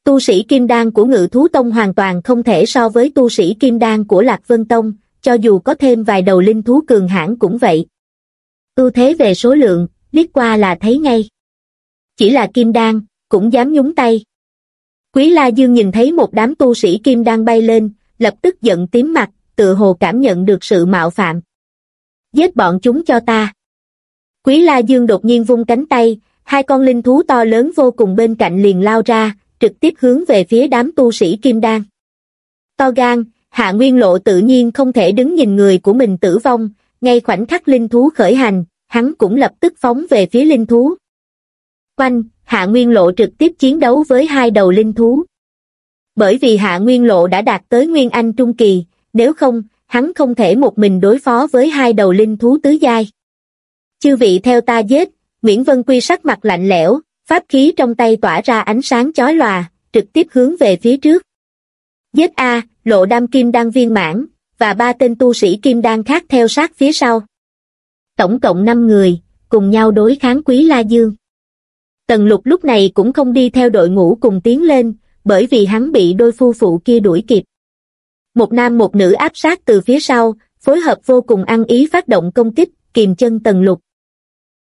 Tu sĩ kim đan của ngự thú tông hoàn toàn không thể so với tu sĩ kim đan của Lạc Vân Tông, cho dù có thêm vài đầu linh thú cường hãn cũng vậy. Ưu thế về số lượng, liếc qua là thấy ngay. Chỉ là kim đan, cũng dám nhúng tay. Quý La Dương nhìn thấy một đám tu sĩ kim đan bay lên, lập tức giận tím mặt, tự hồ cảm nhận được sự mạo phạm. Giết bọn chúng cho ta. Quý La Dương đột nhiên vung cánh tay, hai con linh thú to lớn vô cùng bên cạnh liền lao ra, trực tiếp hướng về phía đám tu sĩ kim đan. To gan, Hạ Nguyên Lộ tự nhiên không thể đứng nhìn người của mình tử vong, ngay khoảnh khắc linh thú khởi hành, hắn cũng lập tức phóng về phía linh thú. Quanh, Hạ Nguyên Lộ trực tiếp chiến đấu với hai đầu linh thú. Bởi vì Hạ Nguyên Lộ đã đạt tới Nguyên Anh Trung Kỳ, nếu không, hắn không thể một mình đối phó với hai đầu linh thú tứ giai. Chư vị theo ta giết, Nguyễn Vân Quy sắc mặt lạnh lẽo, pháp khí trong tay tỏa ra ánh sáng chói lòa, trực tiếp hướng về phía trước. Giết A, lộ đam kim đan viên mãn, và ba tên tu sĩ kim đan khác theo sát phía sau. Tổng cộng 5 người, cùng nhau đối kháng Quý La Dương. Tần lục lúc này cũng không đi theo đội ngũ cùng tiến lên, bởi vì hắn bị đôi phu phụ kia đuổi kịp. Một nam một nữ áp sát từ phía sau, phối hợp vô cùng ăn ý phát động công kích, kìm chân tần lục.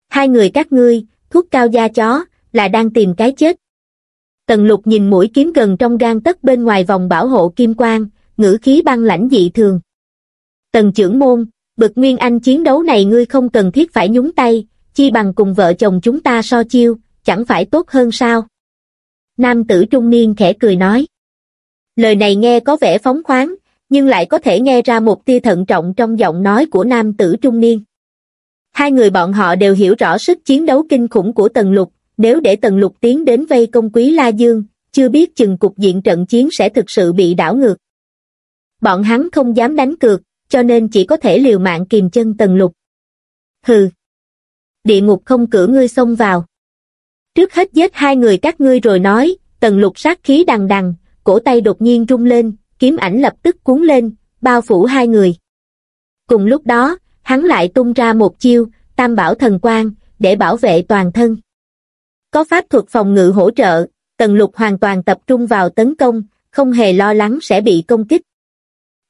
Hai người các ngươi, thuốc cao da chó, là đang tìm cái chết. Tần lục nhìn mũi kiếm gần trong gan tất bên ngoài vòng bảo hộ kim quang, ngữ khí băng lãnh dị thường. Tần trưởng môn, bực nguyên anh chiến đấu này ngươi không cần thiết phải nhúng tay, chi bằng cùng vợ chồng chúng ta so chiêu, chẳng phải tốt hơn sao? Nam tử trung niên khẽ cười nói. Lời này nghe có vẻ phóng khoáng, nhưng lại có thể nghe ra một tia thận trọng trong giọng nói của nam tử trung niên. Hai người bọn họ đều hiểu rõ sức chiến đấu kinh khủng của Tần Lục, nếu để Tần Lục tiến đến vây công quý La Dương, chưa biết chừng cục diện trận chiến sẽ thực sự bị đảo ngược. Bọn hắn không dám đánh cược, cho nên chỉ có thể liều mạng kìm chân Tần Lục. Hừ! Địa ngục không cử ngươi xông vào. Trước hết giết hai người các ngươi rồi nói, Tần Lục sát khí đằng đằng, cổ tay đột nhiên rung lên, kiếm ảnh lập tức cuốn lên, bao phủ hai người. Cùng lúc đó, hắn lại tung ra một chiêu, tam bảo thần quang, để bảo vệ toàn thân. Có pháp thuật phòng ngự hỗ trợ, tần lục hoàn toàn tập trung vào tấn công, không hề lo lắng sẽ bị công kích.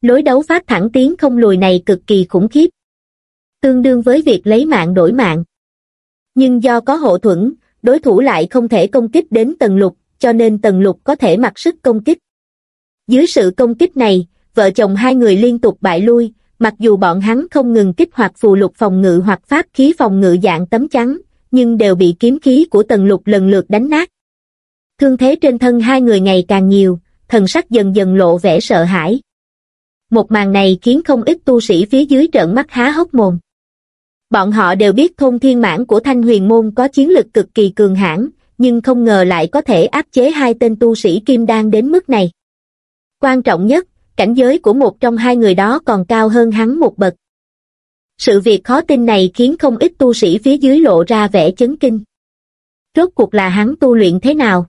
Lối đấu phát thẳng tiến không lùi này cực kỳ khủng khiếp. Tương đương với việc lấy mạng đổi mạng. Nhưng do có hộ thuẫn, đối thủ lại không thể công kích đến tần lục, cho nên tần lục có thể mặc sức công kích. Dưới sự công kích này, vợ chồng hai người liên tục bại lui, mặc dù bọn hắn không ngừng kích hoạt phù lục phòng ngự hoặc pháp khí phòng ngự dạng tấm trắng, nhưng đều bị kiếm khí của tần lục lần lượt đánh nát. Thương thế trên thân hai người ngày càng nhiều, thần sắc dần dần lộ vẻ sợ hãi. Một màn này khiến không ít tu sĩ phía dưới trợn mắt há hốc mồm. Bọn họ đều biết thôn thiên mãn của Thanh Huyền Môn có chiến lực cực kỳ cường hãn, nhưng không ngờ lại có thể áp chế hai tên tu sĩ kim đan đến mức này. Quan trọng nhất, cảnh giới của một trong hai người đó còn cao hơn hắn một bậc. Sự việc khó tin này khiến không ít tu sĩ phía dưới lộ ra vẻ chấn kinh. Rốt cuộc là hắn tu luyện thế nào?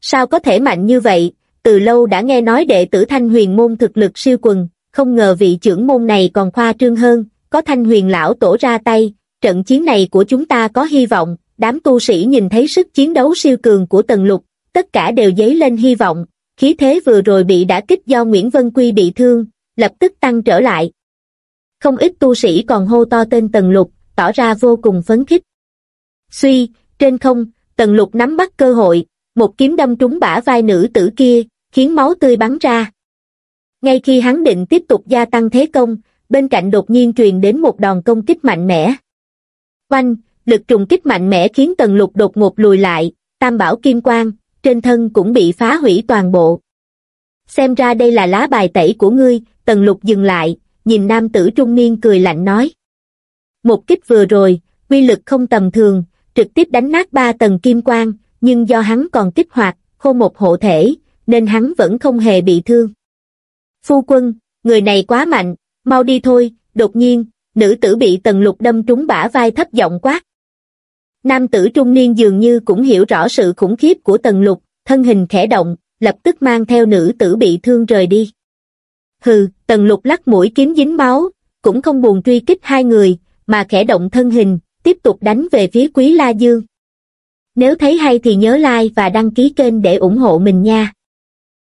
Sao có thể mạnh như vậy? Từ lâu đã nghe nói đệ tử Thanh Huyền môn thực lực siêu quần, không ngờ vị trưởng môn này còn khoa trương hơn, có Thanh Huyền lão tổ ra tay, trận chiến này của chúng ta có hy vọng, đám tu sĩ nhìn thấy sức chiến đấu siêu cường của Tần Lục, tất cả đều dấy lên hy vọng, khí thế vừa rồi bị đã kích do Nguyễn Vân Quy bị thương, lập tức tăng trở lại. Không ít tu sĩ còn hô to tên Tần Lục, tỏ ra vô cùng phấn khích. Suy, trên không, Tần Lục nắm bắt cơ hội, một kiếm đâm trúng bả vai nữ tử kia, khiến máu tươi bắn ra. Ngay khi hắn định tiếp tục gia tăng thế công, bên cạnh đột nhiên truyền đến một đòn công kích mạnh mẽ. Oanh, lực trùng kích mạnh mẽ khiến Tần Lục đột ngột lùi lại, tam bảo kim quang, trên thân cũng bị phá hủy toàn bộ. Xem ra đây là lá bài tẩy của ngươi, tần lục dừng lại, nhìn nam tử trung niên cười lạnh nói. Một kích vừa rồi, quy lực không tầm thường, trực tiếp đánh nát ba tầng kim quang, nhưng do hắn còn kích hoạt, khô một hộ thể, nên hắn vẫn không hề bị thương. Phu quân, người này quá mạnh, mau đi thôi, đột nhiên, nữ tử bị tần lục đâm trúng bả vai thấp giọng quát. Nam tử trung niên dường như cũng hiểu rõ sự khủng khiếp của tần lục, thân hình khẽ động, lập tức mang theo nữ tử bị thương rời đi. Hừ, tần lục lắc mũi kiếm dính máu, cũng không buồn truy kích hai người, mà khẽ động thân hình, tiếp tục đánh về phía quý La Dương. Nếu thấy hay thì nhớ like và đăng ký kênh để ủng hộ mình nha.